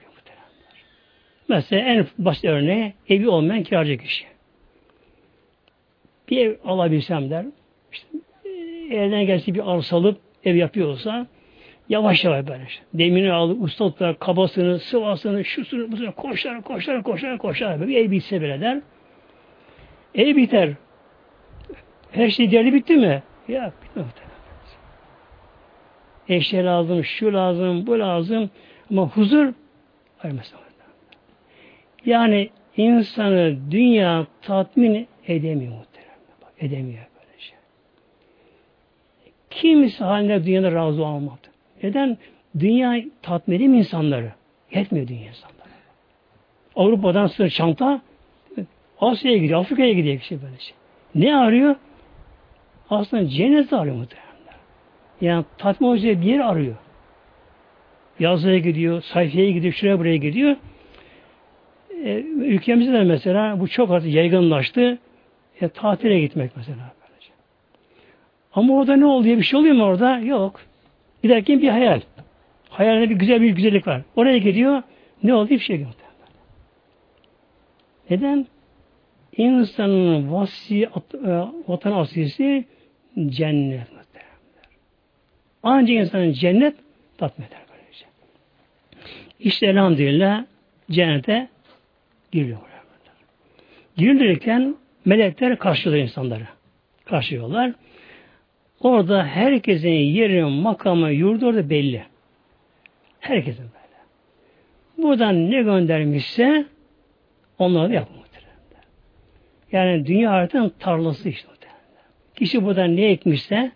Mesela en basit örneği evi olmayan kiracı kişi. Bir ev alabilsem der. İşte, elden gelse bir arsa alıp ev yapıyorsa Yavaş yavaş böyle. Demini aldı, ustalıklar, kabasını, sıvasını, şusunu, busunu koşar, koşar, koşar, koşar. Bir ev bitse bile der. Ev biter. Her şey değerli bitti mi? Ya bitti Eşya lazım, şu lazım, bu lazım. Ama huzur ayrı mesele. Yani insanı dünya tatmin edemiyor muhtemelen. Edemiyor böyle şey. Kimse haline dünyada razı olmadı. Neden? Dünya tatmin edeyim insanları. Yetmiyor dünya insanları. Avrupa'dan sır çanta Asya'ya gidiyor, Afrika'ya gidiyor kişi böyle şey. Ne arıyor? Aslında cennet arıyor muhtemelen. Yani tatmin olacağı bir yer arıyor. Yazıya gidiyor, sayfaya gidiyor, şuraya buraya gidiyor. E, ülkemizde de mesela bu çok artık yaygınlaştı. E, tatile gitmek mesela. Ama orada ne oluyor? Bir şey oluyor mu orada? Yok. Giderken bir hayal. Hayalinde bir güzel bir güzellik var. Oraya gidiyor. Ne oldu? Bir şey yok. Neden? İnsanın vasi, e, vatan asilisi cennet. Ancak insanın cennet tatmin eder. Böylece. İşte elhamdülillah cennete giriyor. Girilirken melekler karşılıyor insanları. Karşılıyorlar. Orada herkesin yeri, makamı, yurdu orada belli. Herkesin böyle. Buradan ne göndermişse onları da yapmak. Yani dünya haritanın tarlası işte. Kişi buradan ne ekmişse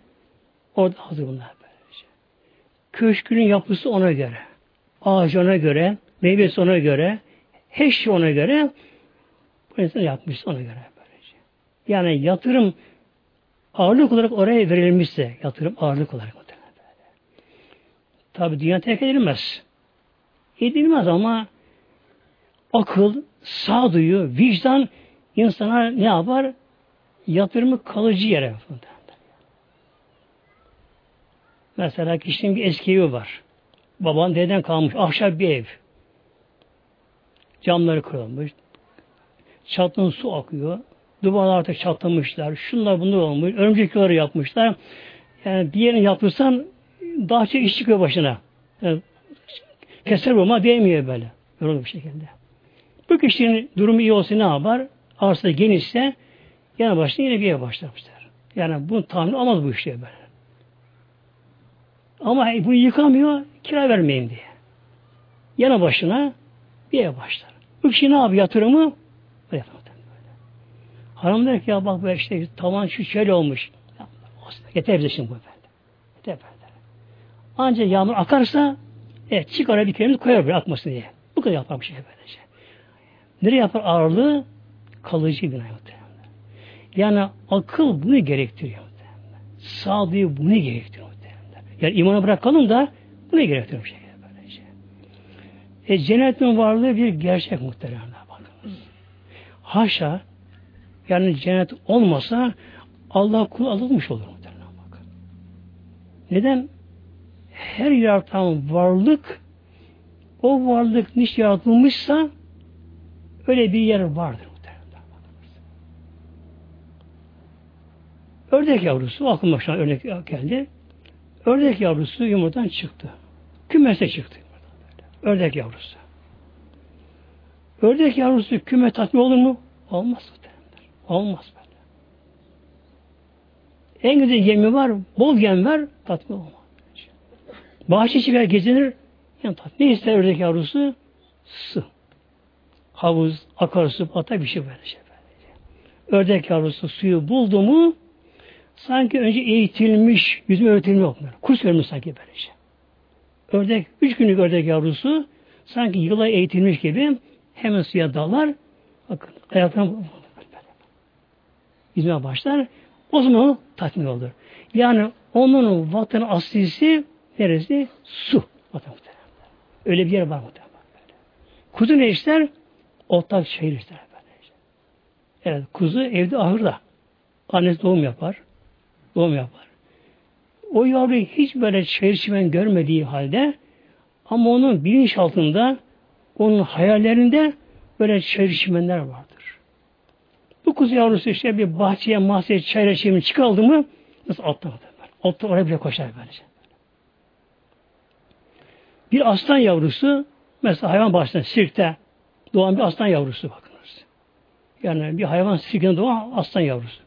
orada hazır bunlar böylece. Köşkünün yapısı ona göre. Ağacı ona göre, meyvesi ona göre, her şey ona göre bu insan yapmış ona göre böylece. Yani yatırım ağırlık olarak oraya verilmişse yatırım ağırlık olarak. Tabi dünya terk edilmez. Edilmez ama akıl, sağduyu, vicdan insana ne yapar? Yatırımı kalıcı yere. Mesela kişinin bir eski evi var. Baban deden kalmış. Ahşap bir ev. Camları kırılmış. Çatının su akıyor. Duvarlar artık çatlamışlar. Şunlar bunlar olmuş. Örümcek yapmışlar. Yani bir yerini yaptırsan daha çok iş çıkıyor başına. Yani keser vurma değmiyor böyle. Yorulur bir şekilde. Bu kişinin durumu iyi olsa ne yapar? Arsa genişse yana başına yine bir ev başlamışlar. Yani bunu tahmin olmaz bu işte böyle. Ama bunu yıkamıyor, kira vermeyeyim diye. Yana başına bir ev başlar. Bu kişi ne yapıyor yatırımı? Böyle Hanım der ki ya bak böyle işte tavan şu şöyle olmuş. Ya, yeter bize şimdi bu efendim. Yeter efendim. Ancak yağmur akarsa evet çıkar bir keremiz koyar bir akmasın diye. Bu kadar yapar şey böylece. Nereye yapar ağırlığı? Kalıcı bir hayat. Yani akıl bunu gerektiriyor. Sağduyu bunu gerektiriyor. Yani imanı bırakalım da bunu gerektiriyor bir şekilde böylece. E, cennetin varlığı bir gerçek muhtemelen. Bakınız. Haşa yani cennet olmasa Allah kul alınmış olur. Neden? Her yaratan varlık o varlık niş yaratılmışsa öyle bir yer vardır. Ördek yavrusu, aklıma şu an örnek geldi. Ördek yavrusu yumurtadan çıktı. Kümese çıktı. Ördek yavrusu. Ördek yavrusu küme tatmin olur mu? Olmaz. Olmaz böyle. En güzel yemi var, bol yem var, tatmin olmaz. Bahçe çıkar gezinir, yani tatmin. İster ördek yavrusu? Su. Havuz, akarsu, ata bir şey böyle şey. Ördek yavrusu suyu buldu mu sanki önce eğitilmiş, yüzme öğretilmiş yok. Kurs vermiş sanki böylece. Şey. Ördek, üç günlük ördek yavrusu sanki yıla eğitilmiş gibi hemen suya dalar. Bakın ayaklarına yüzmeye başlar. O zaman o tatmin olur. Yani onun vatanı aslisi neresi? Su. Vatan Öyle bir yer var muhtemelen. Kuzu ne ister? Otlak şehir ister. Evet, kuzu evde ahırda. Annesi doğum yapar. Doğum yapar. O yavru hiç böyle şehir çimen görmediği halde ama onun bilinç altında onun hayallerinde böyle şehir çimenler vardır. Bu kuzu yavrusu işte bir bahçeye, mahzeye, çayra çimen çıkaldı mı nasıl atlar? Atlar oraya bile koşar böylece. Bir aslan yavrusu mesela hayvan bahçesinde, sirkte doğan bir aslan yavrusu bakınız. Yani bir hayvan sirkinde doğan aslan yavrusu.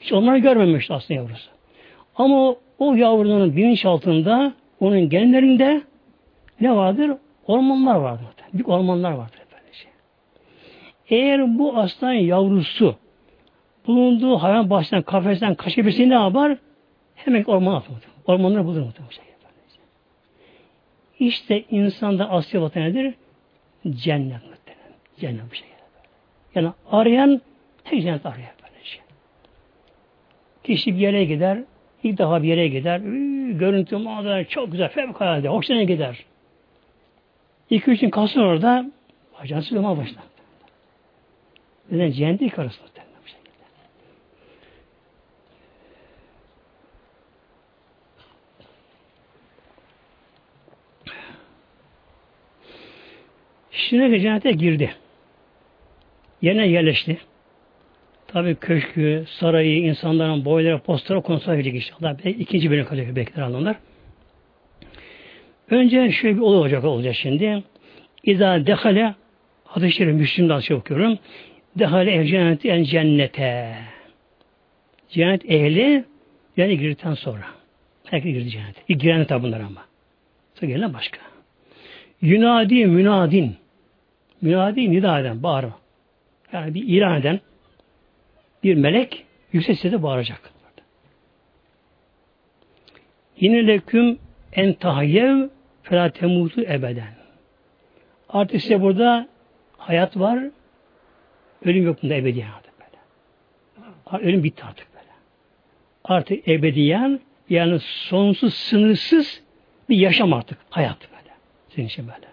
Hiç onları görmemişti aslan yavrusu. Ama o yavrunun bilinç altında, onun genlerinde ne vardır? Ormanlar vardır. Büyük ormanlar vardır. Eğer bu aslan yavrusu bulunduğu hayvan bahçesinden, kafesten kaçabilse ne yapar? Hemen ormana atılır. Ormanları bulur muhtemelen. İşte insanda asya vatan nedir? Cennet muhtemelen. Cennet bir şey. Yani arayan her cennet arıyor. Böylece. Kişi bir yere gider, ilk defa bir yere gider, görüntü manzara çok güzel, fevkalade, hoşuna gider. İki üç gün kalsın orada, ajan sıkılmaya başlar. Neden? Cennet ilk arasında. Şimdi cennete girdi. Yerine yerleşti. Tabi köşkü, sarayı, insanların boyları, postları konusuna gelecek inşallah. İkinci bölüm kalacak bekler anlamlar. Önce şöyle bir olay olacak olacak şimdi. İza dehale hadis-i şerif Müslüm'den şey okuyorum. Dehale ev cenneti en cennete. Cennet ehli yani girdikten sonra. Herkes girdi cennete. İlk giren tabi bunlar ama. Sonra gelen başka. Yunadi münadin. Münadi nida eden, bağırma. Yani bir ilan eden bir melek yüksek sesle bağıracak. Yine leküm en tahyev felâ temutu ebeden. Artık size burada hayat var, ölüm yok bunda ebediyen artık böyle. Ölüm bitti artık böyle. Artık ebediyen yani sonsuz, sınırsız bir yaşam artık. Hayat böyle. Senin için böyle.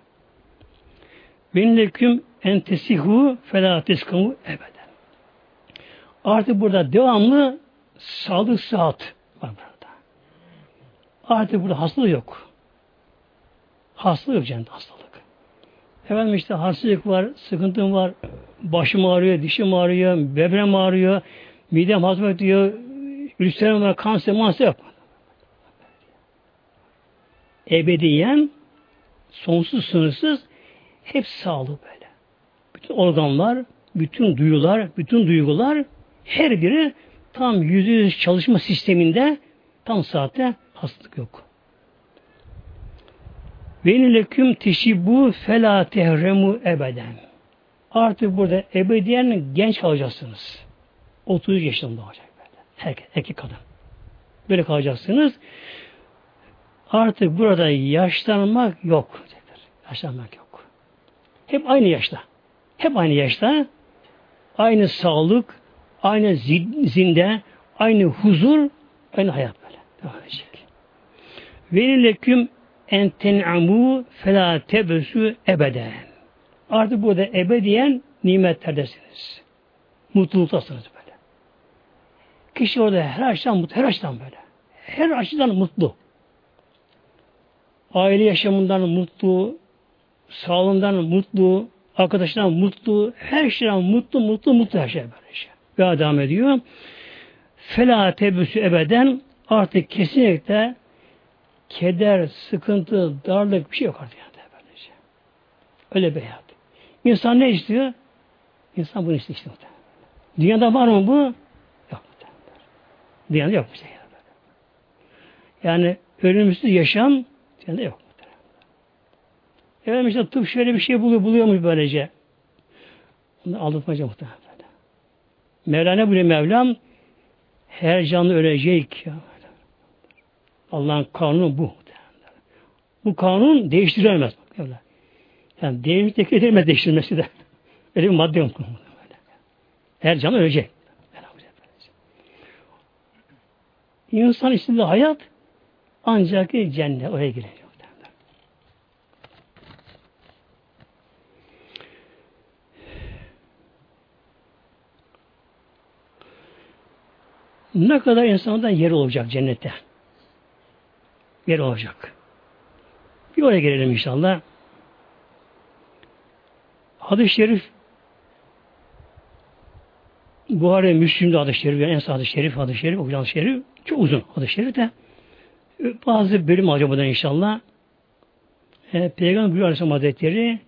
Benim leküm entesihu felâ ebeden. Artık burada devamlı sağlık sıhhat var burada. Artık burada hastalık yok. Hastalık yok cennet hastalık. Efendim işte hastalık var, sıkıntım var, başım ağrıyor, dişim ağrıyor, bebrem ağrıyor, midem hazmet diyor, ülserim var, kanser, manser yok. Ebediyen, sonsuz, sınırsız, hep sağlık böyle. Bütün organlar, bütün duyular, bütün duygular her biri tam yüzde yüz çalışma sisteminde tam saatte hastalık yok. Ve leküm teşibbu felâ tehremu ebeden. Artık burada ebediyen genç kalacaksınız. 30 yaşında olacak böyle. Herkes, erkek kadın. Böyle kalacaksınız. Artık burada yaşlanmak yok. Yaşlanmak yok. Hep aynı yaşta. Hep aynı yaşta. Aynı sağlık, aynı zinde, aynı huzur, aynı hayat böyle. Devam edecek. Ve leküm en ten'amu felâ tebesü ebeden. Artık burada ebediyen nimetlerdesiniz. Mutluluktasınız böyle. Kişi orada her açıdan mutlu, her açıdan böyle. Her açıdan mutlu. Aile yaşamından mutlu, sağlığından mutlu, arkadaşından mutlu, her şeyden mutlu, mutlu, mutlu her şey böyle şey. Ve devam ediyor. Fela tebüsü ebeden artık kesinlikle keder, sıkıntı, darlık bir şey yok artık. Yani böylece. Öyle bir hayat. İnsan ne istiyor? İnsan bunu istiyor. Işte. Dünyada var mı bu? Yok. Dünyada yok bir şey. Yani ölümsüz yaşam dünyada yok. Efendim işte tıp şöyle bir şey buluyor, buluyormuş böylece. Bunu aldatmaca muhtemelen. Mevlana bile Mevlam her canlı ölecek. Ya. Allah'ın kanunu bu. Bu kanun değiştirilemez. Yani değişmek tekrar edilmez değiştirilmesi de. Öyle bir madde yok. Her canlı ölecek. İnsan içinde hayat ancak cennet oraya girecek. Ne kadar insandan yer olacak cennette. Yer olacak. Bir oraya gelelim inşallah. Hadis-i şerif Buhari Müslim'de hadis-i şerif, yani en sağ hadis-i şerif, hadis-i şerif, okuyan hadis-i şerif, çok uzun hadis-i şerif de bazı bölüm alacağım inşallah. E, Peygamber buyuruyor Aleyhisselam Hazretleri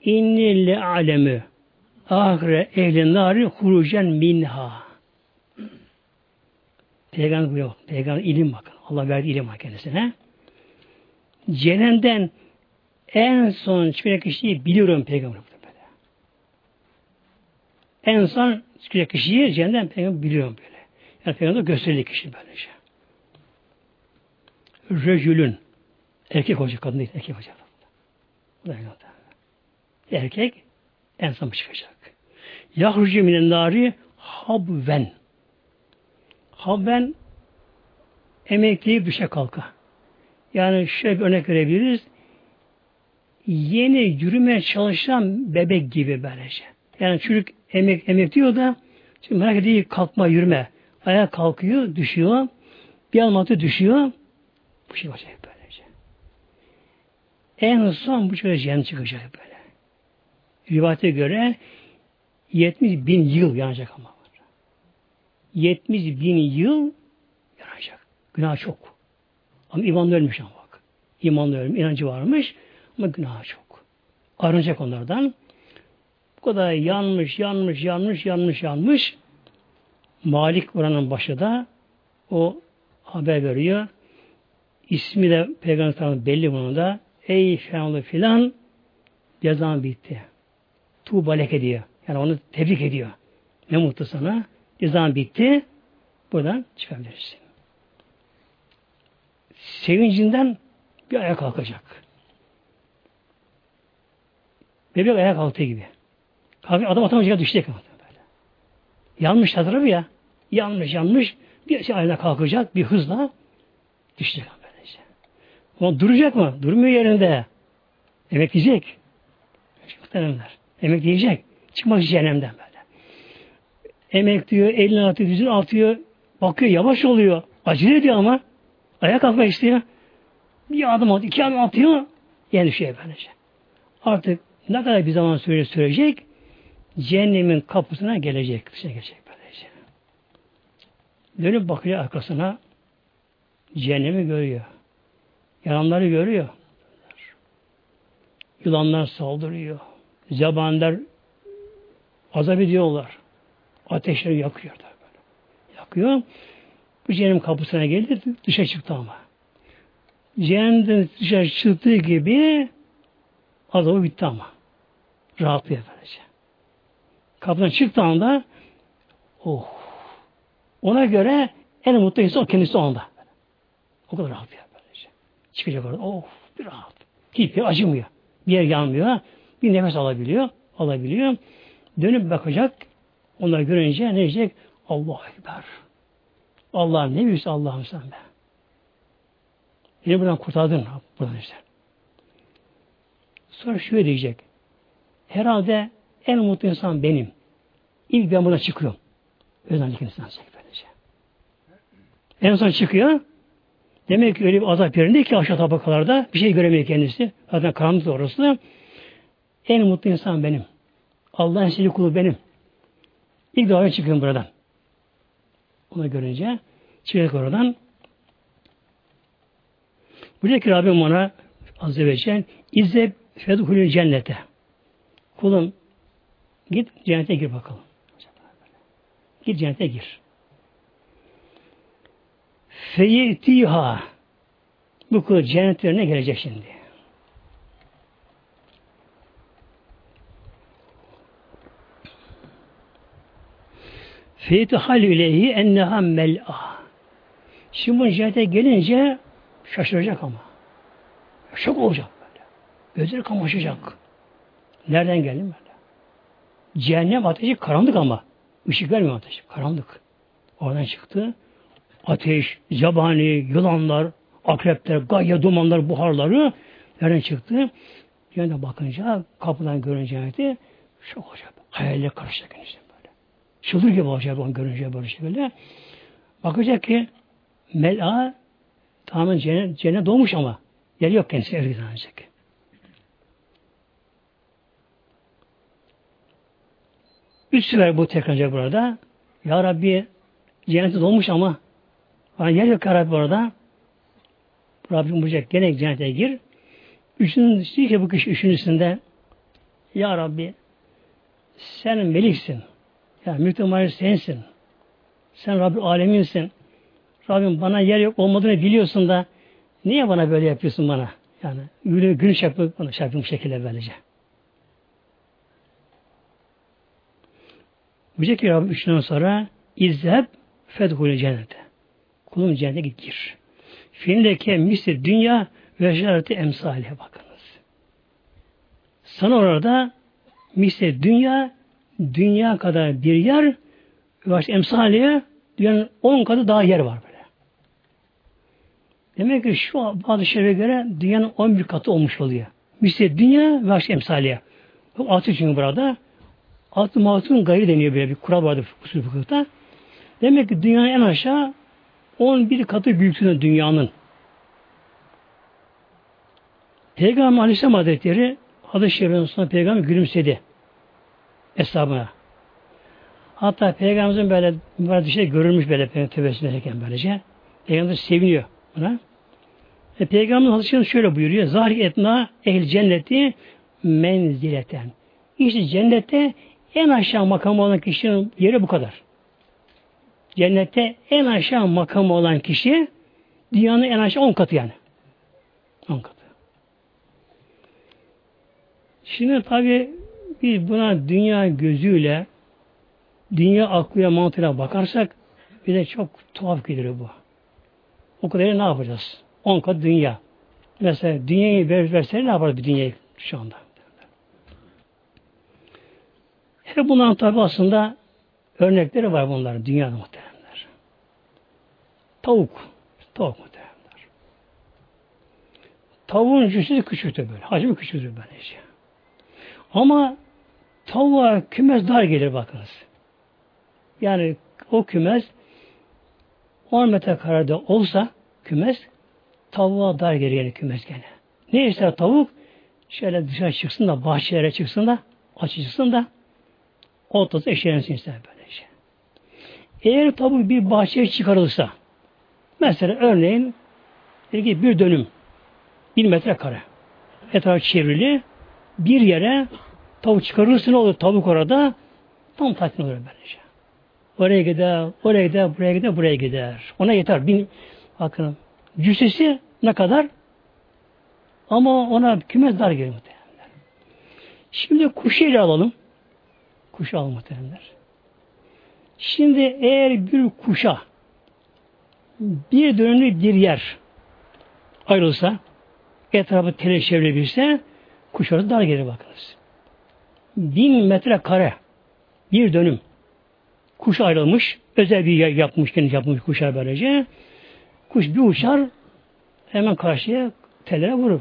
İnni le alemi ahire ehli nari hurucen minha Peygamber buyuruyor. Peygamber ilim bakın. Allah verdi ilim var kendisine. Cehennemden en son çıkacak kişiyi biliyorum peygamber. Böyle. En son çıkacak kişiyi cehennemden peygamber biliyorum böyle. Yani peygamber gösterildi kişi böylece. Rejülün erkek olacak kadın değil erkek olacak. Erkek en son çıkacak. Yahrucu minen nari habven. Habven emekleyip düşe kalka. Yani şöyle bir örnek verebiliriz. Yeni yürümeye çalışan bebek gibi böylece. Yani çocuk emek emek diyor da şimdi merak ediyor kalkma yürüme. Ayağa kalkıyor, düşüyor. Bir almatı düşüyor. Bu şey olacak böylece. En son bu çocuk cehennem çıkacak böyle. Rivayete göre 70 bin yıl yanacak ama. 70 bin yıl. Günah çok. Ama imanlı ölmüş ama bak. İmanlı ölmüş, inancı varmış ama günah çok. Arınacak onlardan. Bu kadar yanmış, yanmış, yanmış, yanmış, yanmış. Malik oranın başı da o haber veriyor. İsmi de peygamber belli bunun da. Ey filanlı filan cezan bitti. Tuğba leke diyor. Yani onu tebrik ediyor. Ne mutlu sana. Cezan bitti. Buradan çıkabilirsin. Sevincinden bir ayağa kalkacak. Bebek ayağa kalktığı gibi. Adam atamayacak düşecek. Böyle. Yanmış tarafı ya. Yanmış yanmış. Bir şey ayağa kalkacak bir hızla düşecek. Böylece. Ama duracak mı? Durmuyor yerinde. Emekleyecek. Muhteremler. Emekleyecek. Çıkmak cehennemden böyle. Emek diyor, elini atıyor, yüzünü atıyor. Bakıyor, yavaş oluyor. Acele ediyor ama. Ayağa kalkmak istiyor. Bir adım atıyor, iki adım atıyor. Yine düşüyor böylece. Artık ne kadar bir zaman süre sürecek cehennemin kapısına gelecek. Dışına gelecek böylece. Dönüp bakıyor arkasına cehennemi görüyor. Yalanları görüyor. Yılanlar saldırıyor. Zabanlar azap ediyorlar. Ateşleri yakıyor. Böyle. Yakıyor. Bu cehennem kapısına geldi, dışarı çıktı ama. Cehennemden dışarı çıktığı gibi azabı bitti ama. Rahatlıyor böylece. Kapıdan çıktığı anda oh ona göre en mutlu insan kendisi o anda. O kadar rahat ya böylece. Çıkacak orada. Oh bir rahat. Hiçbir acımıyor. Bir yer yanmıyor. Bir nefes alabiliyor. Alabiliyor. Dönüp bakacak. Onları görünce ne diyecek? Allahu Ekber. Allah'ım ne büyüksün Allah'ım sen be. Beni buradan kurtardın. Buradan işte. Sonra şöyle diyecek. Herhalde en mutlu insan benim. İlk ben buradan çıkıyorum. Özellikle insan çek böylece. En son çıkıyor. Demek ki öyle bir azap yerinde ki aşağı tabakalarda bir şey göremiyor kendisi. Zaten karanlık orası. En mutlu insan benim. Allah'ın sevgili kulu benim. İlk defa çıkıyorum buradan. Onu görünce çıkacak oradan. Buraya ki Rabbim ona Azze ve Celle İzzeb fedhulü cennete. Kulum git cennete gir bakalım. Git cennete gir. Feyetiha bu kul cennetlerine gelecek şimdi. Feytihal ileyhi enneha mel'a. Şimdi bu cennete gelince şaşıracak ama. Şok olacak böyle. Gözleri kamaşacak. Nereden geldi böyle? Cehennem ateşi karanlık ama. Işık vermiyor ateş. Karanlık. Oradan çıktı. Ateş, zabani, yılanlar, akrepler, gayya dumanlar, buharları nereden çıktı? Cennete bakınca, kapıdan görünce cenneti şok olacak. Hayalle karışacak işte. Çıldır gibi olacak onu görünce böyle şekilde. Bakacak ki Mel'a tamamen cennet, cennet doğmuş ama yer yok kendisi evde zanedecek. Üç sefer bu tekrarca burada. Ya Rabbi cennete dolmuş ama bana yer yok ya Rabbi orada. Rabbim buyuracak gene cennete gir. Üçüncü ki bu kişi üçüncüsünde Ya Rabbi sen meliksin. Yani mülk sensin. Sen Rabbi aleminsin. Rabbim bana yer yok olmadığını biliyorsun da niye bana böyle yapıyorsun bana? Yani gün, gün bana şey yapayım bu şekilde böylece. Diyecek ki Rabbim üçünden sonra İzzeb fedhulü cennete. Kulum cennete git gir. Filmdeki misli dünya ve şerati emsaliye bakınız. Sana orada misli dünya dünya kadar bir yer ve emsaliye dünyanın on katı daha yer var böyle. Demek ki şu bazı şeylere göre dünyanın on bir katı olmuş oluyor. Misli dünya ve emsaliye. Bu altı çünkü burada. Altı matun gayri deniyor böyle bir kural vardır usul fıkıhta. Demek ki dünyanın en aşağı 11 katı büyüklüğünde dünyanın. Peygamber Aleyhisselam Hazretleri hadis-i şerifin sonunda Peygamber gülümsedi. Eshabına. Hatta Peygamberimizin böyle bir şey görülmüş böyle tebessüm ederken böylece. Peygamber seviniyor buna. E, Peygamber hadis şöyle buyuruyor. Zahir etna ehl cenneti menzileten. İşte cennette en aşağı makam olan kişinin yeri bu kadar. Cennette en aşağı makam olan kişi dünyanın en aşağı on katı yani. On katı. Şimdi tabi biz buna dünya gözüyle dünya aklıyla mantığıyla bakarsak bize çok tuhaf gelir bu. O kadar ne yapacağız? On kat dünya. Mesela dünyayı ver, verseler ne yaparız bir dünyayı şu anda? Her bunların tabi aslında örnekleri var bunların dünyada muhteremler. Tavuk. Tavuk muhteremler. Tavuğun cüssesi küçüktür böyle. Hacmi küçüktür böylece. Ama tavuğa kümes dar gelir bakınız. Yani o kümes 10 metrekarede olsa kümes tavuğa dar gelir yani kümes gene. Ne ister tavuk? Şöyle dışarı çıksın da bahçelere çıksın da açı da ortası eşelensin ister böylece. Eğer tavuk bir bahçeye çıkarılırsa mesela örneğin bir dönüm bir metre kare etrafı çevrili bir yere tavuk çıkarırsa ne olur tavuk orada tam tatmin olur böylece. Oraya gider, oraya gider, buraya gider, buraya gider. Ona yeter. Bin, bakın cüssesi ne kadar? Ama ona kümes dar gelir muhtemelen. Şimdi kuşu ele alalım. Kuşu alalım muhtemelenler. Şimdi eğer bir kuşa bir dönümlü bir yer ayrılsa, etrafı tele çevrebilse, kuş orası dar gelir bakınız. Bin metre kare bir dönüm kuş ayrılmış, özel bir yer yapmış, kendi yapmış kuşa böylece. Kuş bir uçar, hemen karşıya tellere vurur.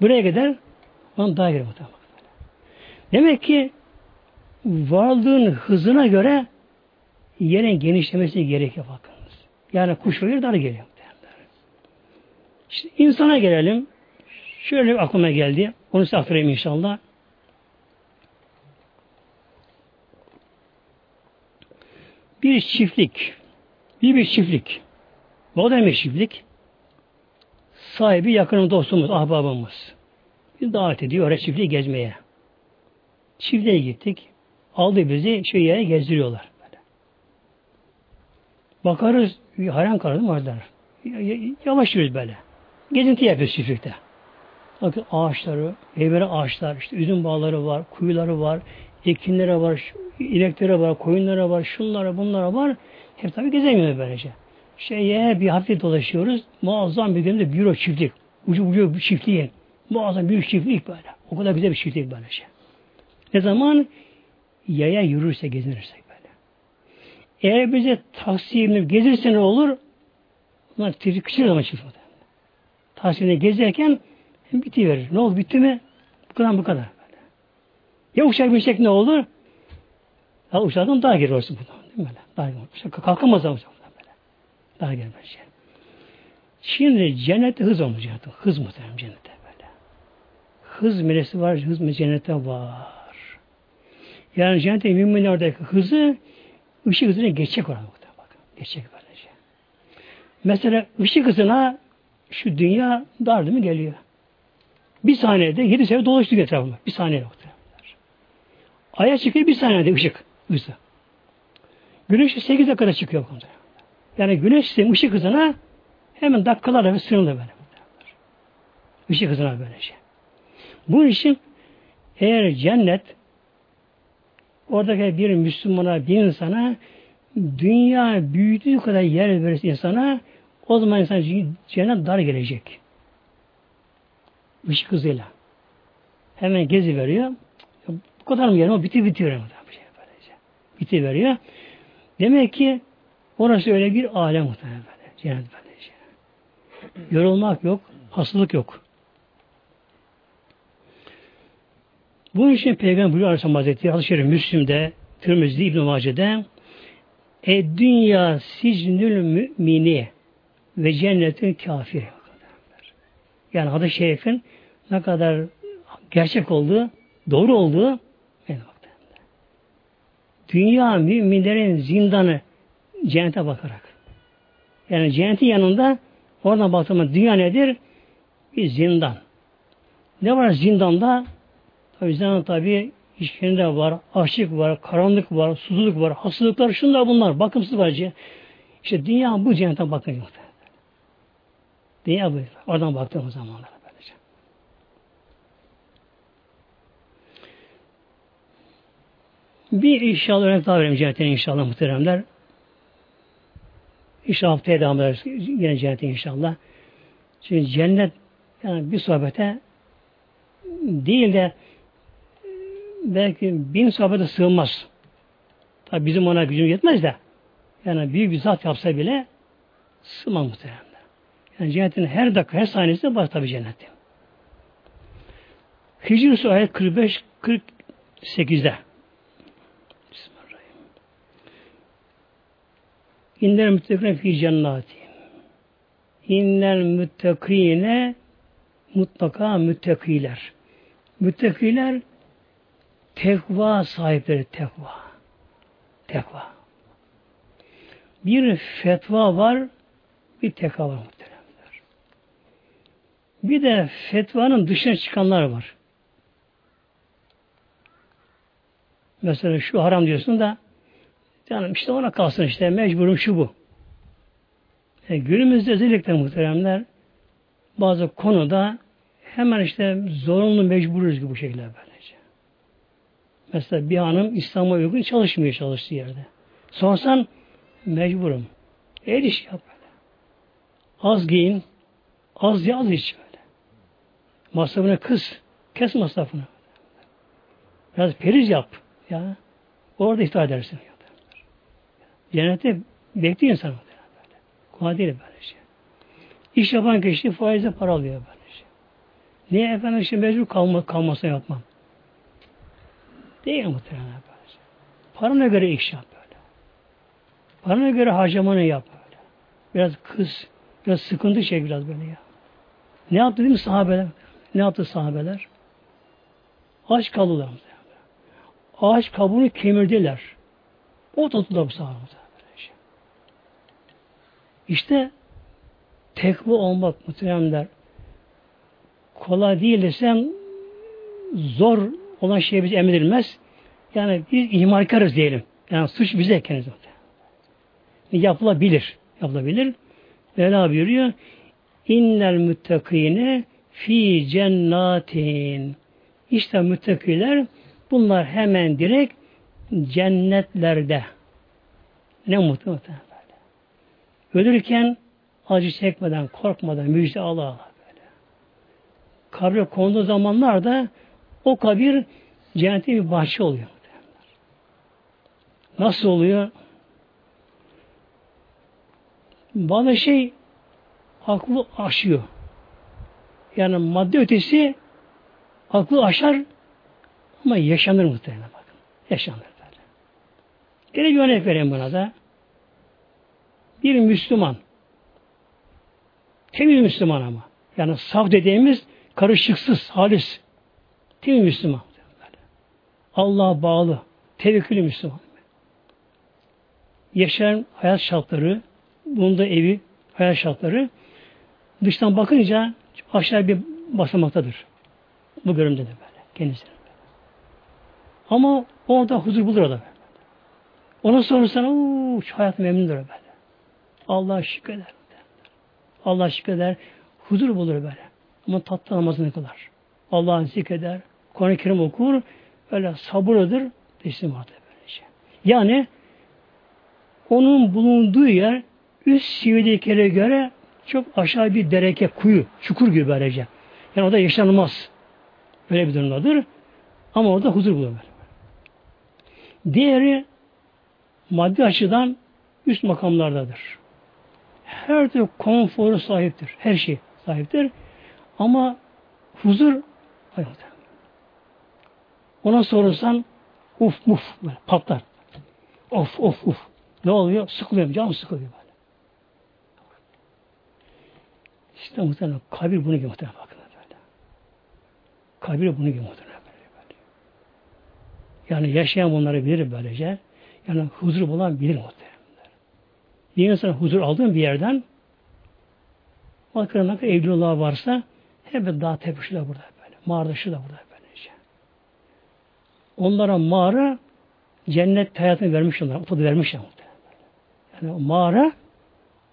Buraya gider, onun daha gelir. Demek ki varlığın hızına göre yerin genişlemesi gerekiyor bakınız. Yani kuş verir dar geliyor. İşte insana gelelim. Şöyle bir aklıma geldi. Onu size inşallah. Bir çiftlik. Bir bir çiftlik. O demek çiftlik. Sahibi yakın dostumuz, ahbabımız. Bir davet ediyor oraya çiftliği gezmeye. Çiftliğe gittik. Aldı bizi şu yere gezdiriyorlar. Bakarız, hayran kalırım orada. Yavaş yürüyoruz böyle. Gezinti yapıyoruz çiftlikte. Bakın ağaçları, meyveli ağaçlar, işte üzüm bağları var, kuyuları var, ekinlere var, ineklere var, koyunlara var, şunlara bunlara var. Hep tabi gezemiyor böylece. Şeye bir hafif dolaşıyoruz. Muazzam bir günde büro çiftlik. Ucu ucu bir çiftliği. Muazzam büyük çiftlik böyle. O kadar güzel bir çiftlik böyle şey. Ne zaman? Yaya yürürse, gezinirsek böyle. Eğer bize taksiyemle gezirse ne olur? Bunlar küçük zaman çiftlik. Taksiyemle gezerken biti verir. Ne oldu? Bitti mi? Bu kadar bu kadar. Ya uçak binsek ne olur? Ya uçaktan daha geri olsun buradan. Değil mi? Daha geri. Kalkamaz ama uçak böyle. Daha geri böyle şey. Şimdi cennette hız olmuş cennette. Hız muhtemelen cennette böyle. Hız melesi var, hız cennette var. Yani cennette müminlerdeki hızı ışık hızına geçecek orada. Bakın. Geçecek böylece. Mesela ışık hızına şu dünya dar değil mi geliyor? Bir saniyede yedi sene dolaştı etrafında. Bir saniyede muhtemelen. Aya çıkıyor bir saniyede ışık hızı. Güneş 8 dakikada çıkıyor. Yani güneş sistemi ışık hızına hemen dakikalarla sınırlı böyle. Işık hızına böylece. Bu için eğer cennet oradaki bir Müslümana, bir insana dünya büyüdüğü kadar yer verirse insana o zaman insan cennet dar gelecek. Işık hızıyla. Hemen gezi veriyor. Kadar mı yerim? O biti bitiyor. Şey böylece. Biti veriyor. Demek ki orası öyle bir alem muhtemelen böyle. Cennet böylece. Yorulmak yok, hastalık yok. Bu için Peygamber buyuruyor Aleyhisselam Hazretleri hadis-i şerif Müslim'de, Tirmiz'de, İbn-i Mace'de e dünya sicnül mümini ve cennetin kafiri. Yani hadis-i şerifin ne kadar gerçek olduğu, doğru olduğu Dünya müminlerin zindanı cennete bakarak. Yani cennetin yanında oradan baktığımda dünya nedir? Bir zindan. Ne var zindanda? Tabi zindan tabi işkence var, açlık var, karanlık var, susuzluk var, hastalıklar, şunlar bunlar, bakımsız var. İşte dünya bu cennetten bakın. Dünya bu. Oradan baktığımız zamanlar. Böylece. Bir inşallah örnek daha vereyim cennetten inşallah muhteremler. İnşallah haftaya devam ederiz. Yine cennete inşallah. Çünkü cennet yani bir sohbete değil de belki bin sohbete sığmaz. Tabi bizim ona gücümüz yetmez de yani büyük bir zat yapsa bile sığmaz muhtemelen. Yani cennetin her dakika, her saniyesinde var tabi cennetin. Hicr Suresi ayet 45 48'de İnnel müttekine fi cennati. İnnel müttekine mutlaka müttakiler. Müttakiler tekva sahipleri tekva. Tekva. Bir fetva var, bir tekva var muhteremler. Bir de fetvanın dışına çıkanlar var. Mesela şu haram diyorsun da canım işte ona kalsın işte mecburum şu bu. E, günümüzde özellikle muhteremler bazı konuda hemen işte zorunlu mecburuz gibi bu şekilde böylece. Mesela bir hanım İslam'a uygun çalışmıyor çalıştığı yerde. Sorsan mecburum. El iş yap böyle. Az giyin, az yaz iç böyle. Masrafını kız, kes masrafını. Biraz periz yap. Ya. Orada iftihar edersin. Cennette bekliyor insan. Böyle. Kolay değil böyle şey. İş yapan kişi faizle para alıyor böyle şey. Niye efendim şimdi mecbur kalma, kalmasa yapmam? Değil muhtemelen böyle şey. Parana göre iş yap böyle. Parana göre harcamanı yap böyle. Biraz kız, biraz sıkıntı çek biraz böyle ya. Ne yaptı değil mi sahabeler? Ne yaptı sahabeler? Aç kaldılar. Ağaç kabuğunu kemirdiler. O tuttular bu sahabeler. İşte tekva olmak muhteremler kolay değil desem zor olan şey bize emredilmez. Yani biz ihmalkarız diyelim. Yani suç bize kendimize. Yapılabilir. Yapılabilir. Mevla buyuruyor. İnnel müttakine fi cennatin. İşte müttakiler bunlar hemen direkt cennetlerde. Ne mutlu muhtemelen. Ölürken acı çekmeden, korkmadan, müjde ala ala böyle. Kabre konduğu zamanlarda o kabir cennete bir bahçe oluyor. Nasıl oluyor? Bazı şey aklı aşıyor. Yani madde ötesi aklı aşar ama yaşanır muhtemelen bakın. Yaşanır böyle. Gene bir örnek vereyim buna da. Bir Müslüman temiz Müslüman ama. Yani saf dediğimiz karışıksız, halis. Temiz Müslüman. Allah'a bağlı, tevekkülü Müslüman. Yaşayan hayat şartları, bunda evi, hayat şartları dıştan bakınca aşağı bir basamaktadır. Bu görümde de böyle. Kendisine böyle. Ama orada huzur bulur orada. Ona sorarsan, ooo hayat memnundur böyle. Allah şükreder. Allah şükreder. Huzur bulur böyle. Ama tatlı namazını kılar. Allah'ın zikreder. Kur'an-ı Kerim okur. Böyle sabırlıdır. Teslim vardır böylece. Yani onun bulunduğu yer üst seviyedekilere göre çok aşağı bir dereke, kuyu, çukur gibi böylece. Yani orada yaşanmaz. Böyle bir durumdadır. Ama orada huzur bulur. Diğeri maddi açıdan üst makamlardadır. Her türlü konforu sahiptir. Her şey sahiptir. Ama huzur hayır. Ona sorursan uf muf böyle patlar. Of of uf. Ne oluyor? Sıkılıyorum. Canım sıkılıyor böyle. İşte muhtemelen kabir bunu gibi muhtemelen bakın böyle. Kabir bunu gibi muhtemelen böyle. Yani yaşayan bunları bilir böylece. Yani huzur bulan bilir muhtemelen. Bir insan huzur aldığın bir yerden bakın ne evlullah varsa hep dağ tepişi de burada böyle. Mağarada şu da burada böylece. Onlara mağara cennet hayatını vermiş onlara. Tadı vermiş yani. Yani o mağara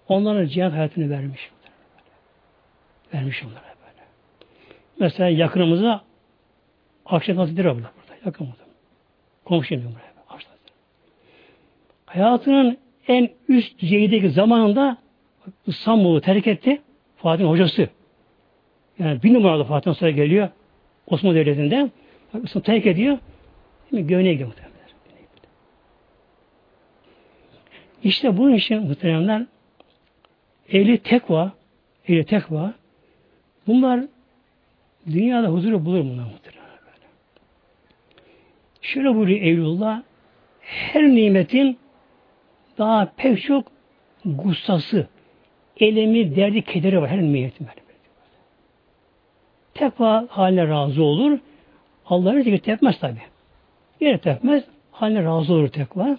onlara cennet hayatını vermiş. Vermiş onlara böyle. Mesela yakınımıza Akşam Hazretleri var burada. Yakınımızda. Komşu buraya. Hayatının en üst düzeydeki zamanında İstanbul'u terk etti. Fatih'in hocası. Yani bir numaralı Fatih'in sonra geliyor. Osmanlı Devleti'nde. İstanbul'u terk ediyor. Göğne'ye gidiyor muhtemelen. İşte bunun için muhteremler ehli tekva ehli tekva bunlar dünyada huzuru bulur bunlar muhteremler böyle. Şöyle buyuruyor Evlullah her nimetin daha pek çok gustası, elemi, derdi, kederi var her böyle. Tekva haline razı olur. Allah'ın zikri tepmez tabi. Yine tepmez. Haline razı olur tekva.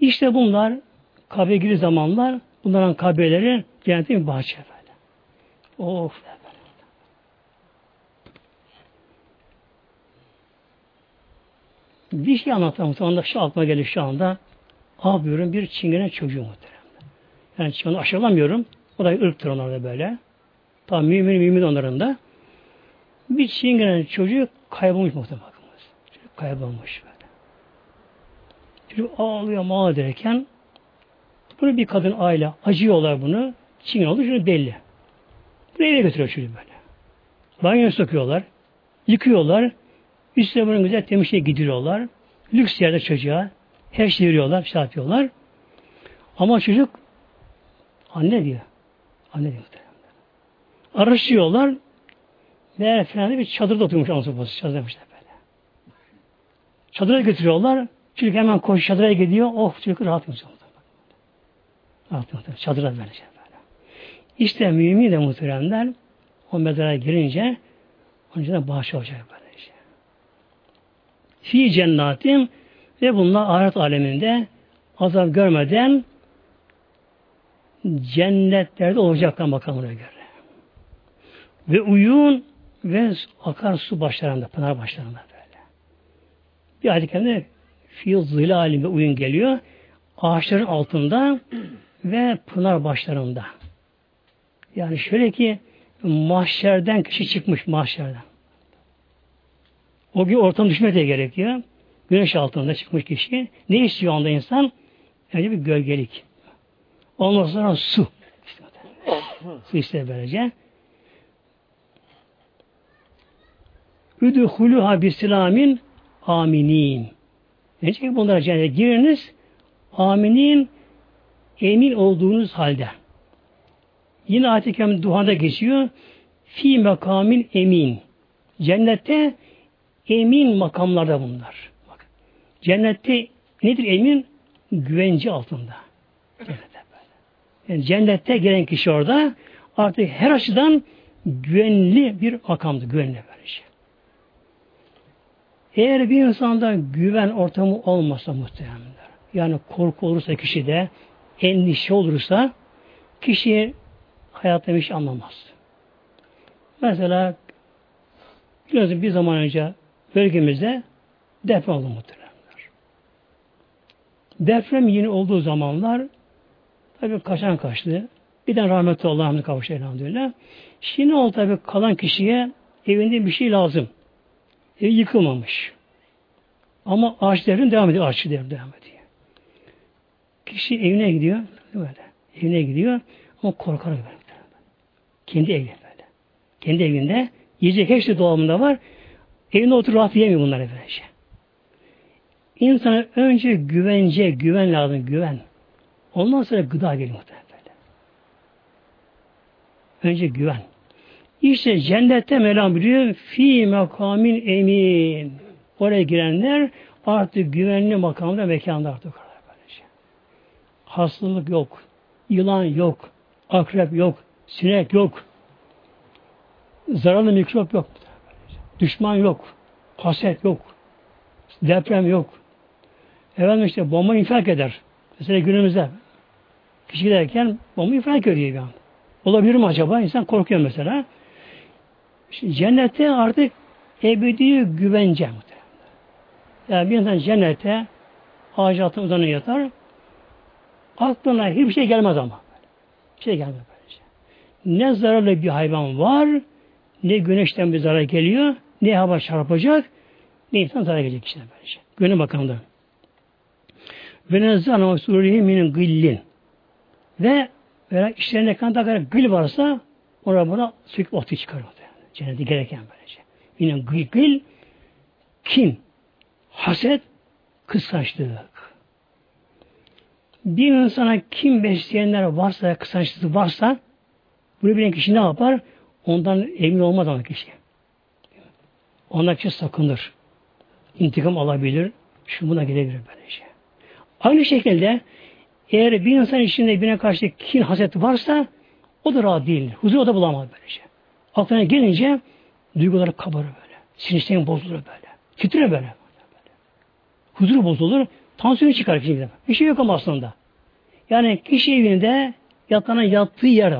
İşte bunlar kabre giri zamanlar bunların kabirleri cennetin bir bahçe böyle. Of Bir şey anlatalım. Sonunda şu aklıma gelir şu anda. Abiyörün bir çingene çocuğu muhtemelen. Yani onu aşılamıyorum. O da ırktır onlarda böyle. Tam mümin mümin onların da. Bir çingene çocuğu kaybolmuş muhtemelen. Çocuk kaybolmuş böyle. Çocuk ağlıyor mağla derken bunu bir kadın aile acıyorlar bunu. Çingene oldu çünkü belli. Bunu eve götürüyor çocuğu böyle. Banyoya sokuyorlar. Yıkıyorlar. Üstüne bunu güzel temiz şey gidiyorlar. Lüks yerde çocuğa her şeyi veriyorlar, şey yapıyorlar. Ama çocuk anne diyor. Anne diyor. Araştırıyorlar. Meğer falan bir çadırda oturmuş anası babası. Çadırda böyle. Çadıra götürüyorlar. Çocuk hemen koş çadıra gidiyor. Oh çocuk rahat yapıyor. Rahat yapıyor. Çadıra böylece böyle. İşte mümin de muhteremler o mezara girince önceden bağış olacak böylece. Fi cennatim ve bunlar ahiret aleminde azap görmeden cennetlerde olacaklar makamına göre. Ve uyun ve akar su başlarında, pınar başlarında böyle. Bir ayet kerimde fiil zilali ve uyun geliyor. Ağaçların altında ve pınar başlarında. Yani şöyle ki mahşerden kişi çıkmış mahşerden. O gün ortam düşmeye de gerekiyor. Güneş altında çıkmış kişi. Ne istiyor anda insan? Önce bir gölgelik. Ondan sonra su. su ister böylece. Üdühuluha bisilamin aminin. Ne ki bunlara cennete giriniz aminin emin olduğunuz halde. Yine ayet-i kerim duhanda geçiyor. Fi makamin emin. Cennette emin makamlarda bunlar. Cennette nedir emin? Güvence altında. Cennette. Yani cennette gelen kişi orada artık her açıdan güvenli bir makamdı. Güvenli böyle şey. Eğer bir insanda güven ortamı olmasa muhtemelen yani korku olursa kişide endişe olursa kişi hayatta bir şey anlamaz. Mesela biliyorsunuz bir zaman önce bölgemizde deprem oldu muhtemelen. Deprem yeni olduğu zamanlar Tabi kaçan kaçtı. Birden rahmetli Allah'ımız kavuştu elhamdülillah. Şimdi oldu tabi kalan kişiye evinde bir şey lazım. Ev yıkılmamış. Ama ağaç devrim devam ediyor. Ağaç devrim devam ediyor. Kişi evine gidiyor. Böyle. Evine gidiyor. Ama korkarak böyle. Kendi evinde böyle. Kendi evinde yiyecek hepsi dolabında var. Evinde otur rahat yemiyor bunlar efendim. İnsana önce güvence, güven lazım, güven. Ondan sonra gıda geliyor muhtemelen. Önce güven. İşte cennette Mevlam biliyor fi makamin emin. Oraya girenler artık güvenli makamda mekanda artık. Hastalık yok. Yılan yok. Akrep yok. Sinek yok. Zararlı mikrop yok. Düşman yok. Haset yok. Deprem yok. Efendim işte bomba infilak eder. Mesela günümüzde kişi giderken bomba infilak ediyor bir an. Olabilir mi acaba? İnsan korkuyor mesela. Şimdi cennette artık ebedi güvence. Yani bir insan cennete ağaç altına uzanır yatar. Aklına hiçbir şey gelmez ama. Bir şey gelmez böylece. Ne zararlı bir hayvan var, ne güneşten bir zarar geliyor, ne hava çarpacak, ne insan zarar gelecek işte böylece. Gönül bakanında. Ve nezzana surihi minin gillin. Ve veya işlerine kan kadar gül varsa ona buna söküp ortaya çıkarıyor. Yani. Cennete gereken böylece. Yine gıl gıl kim? Haset kıskançlık. Bir insana kim besleyenler varsa, kıskançlığı varsa bunu bilen kişi ne yapar? Ondan emin olmaz ama kişi. Ondan kişi sakınır. İntikam alabilir. Şu buna gidebilir böylece. Aynı şekilde eğer bir insan içinde birine karşı kin haset varsa o da rahat değildir. Huzur o da bulamaz böylece. Aklına gelince duyguları kabarır böyle. Sinirlerin bozulur böyle. Titrer böyle. böyle. Huzuru bozulur. Tansiyonu çıkar kişi Bir şey yok ama aslında. Yani kişi evinde yatana yattığı yer.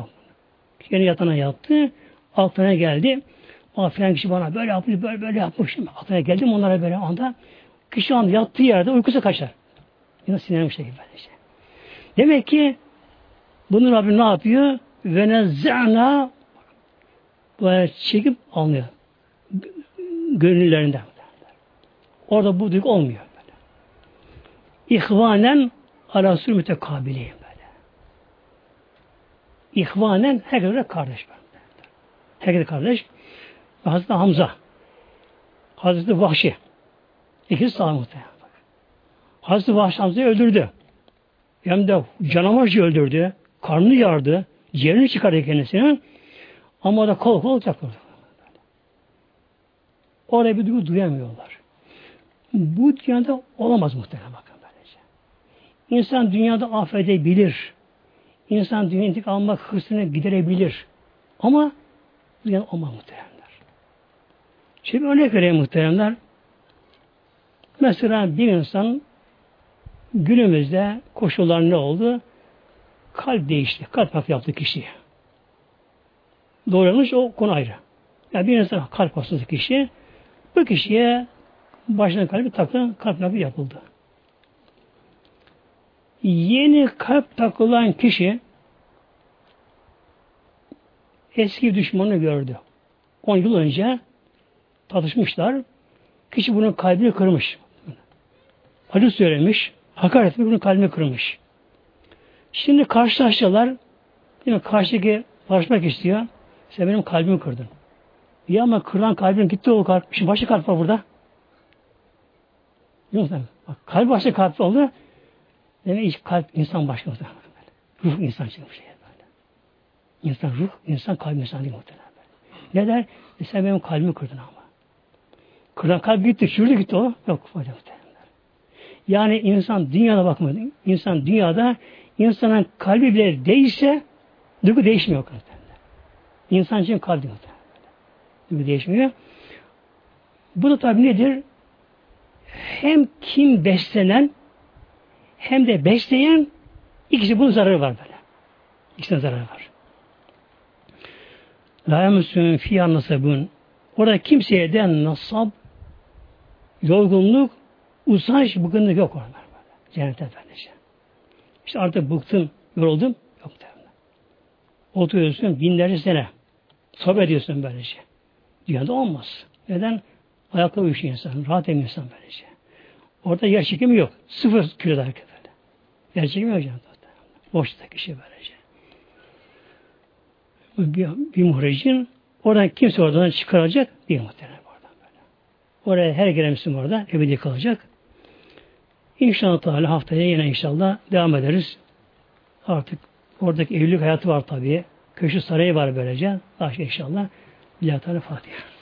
Yani yatana yattı. Aklına geldi. Aa filan kişi bana böyle yapmış, böyle böyle yapmış. Aklına geldim onlara böyle anda. Kişi an yattığı yerde uykusu kaçar. Yine sinirlenmiş gibi böylece. Demek ki bunu Rabbim ne yapıyor? Ve nezza'na böyle çekip almıyor. Gönüllerinden. Orada bu duygu olmuyor. Böyle. İhvanen ala sür mütekabiliyim böyle. İhvanen herkese kardeş. Böyle. Herkese kardeş. Hazreti Hamza. Hazreti Vahşi. İkisi sağ muhtemelen. Hazreti Vahşi Hamza'yı öldürdü. Hem de canavarca öldürdü. Karnını yardı. Ciğerini çıkardı kendisine. Ama da kol kol takıldı. Oraya bir duygu duyamıyorlar. Bu dünyada olamaz muhtemelen bakın böylece. İnsan dünyada affedebilir. İnsan dünyada almak hırsını giderebilir. Ama dünyada olmaz muhteremler. Şimdi örnek vereyim muhteremler. Mesela bir insan Günümüzde koşullar ne oldu? Kalp değişti. Kalp hafif yaptı kişi. Doğru yanlış o konu ayrı. Yani bir insan kalp hastası kişi bu kişiye başına kalbi takılan kalp nakli yapıldı. Yeni kalp takılan kişi eski düşmanı gördü. 10 yıl önce tartışmışlar. Kişi bunun kalbini kırmış. Acı söylemiş. Hakaret etmek bunun kalbini kırmış. Şimdi karşılaştılar. Değil Karşıdaki barışmak istiyor. Sen benim kalbimi kırdın. Ya ama kırılan kalbin gitti o kalp. Şimdi başka kalp var burada. Musun? Bak, kalp başka kalp oldu. Demek hiç kalp insan başka muhtemelen. Ruh insan çıkmış. Şey böyle. İnsan ruh, insan kalp insan değil muhtemelen. Ne der? E sen benim kalbimi kırdın ama. Kırılan kalp gitti, şurada gitti o. Yok, muhtemelen. Yani insan dünyada bakmadı. İnsan dünyada insanın kalbi bile değişse duygu değişmiyor. İnsan için kalbi duygu değişmiyor. Bu da tabi nedir? Hem kim beslenen hem de besleyen ikisi bunun zararı var böyle. İkisine zararı var. La emüsün fiyâ nasabun. Orada kimseye de nasab, yorgunluk, Usanç bıkkınlık yok orada. Cennette efendice. İşte artık bıktım, yoruldum. Yok derler. Oturuyorsun binlerce sene. Sohbet ediyorsun böylece. Dünyada olmaz. Neden? Ayakta uyuşuyor insan. Rahat emiyor insan böylece. Orada yer çekimi yok. Sıfır kiloda böyle. Yer çekimi yok canım. Boşta kişi böylece. Bir, bir muhricin oradan kimse oradan çıkaracak değil muhtemelen oradan böyle. Oraya her gelen Müslüman orada ebedi kalacak. İnşallah haftaya yine inşallah devam ederiz. Artık oradaki evlilik hayatı var tabii. Köşü sarayı var böylece. Daha inşallah. Lillahi Teala Fatiha.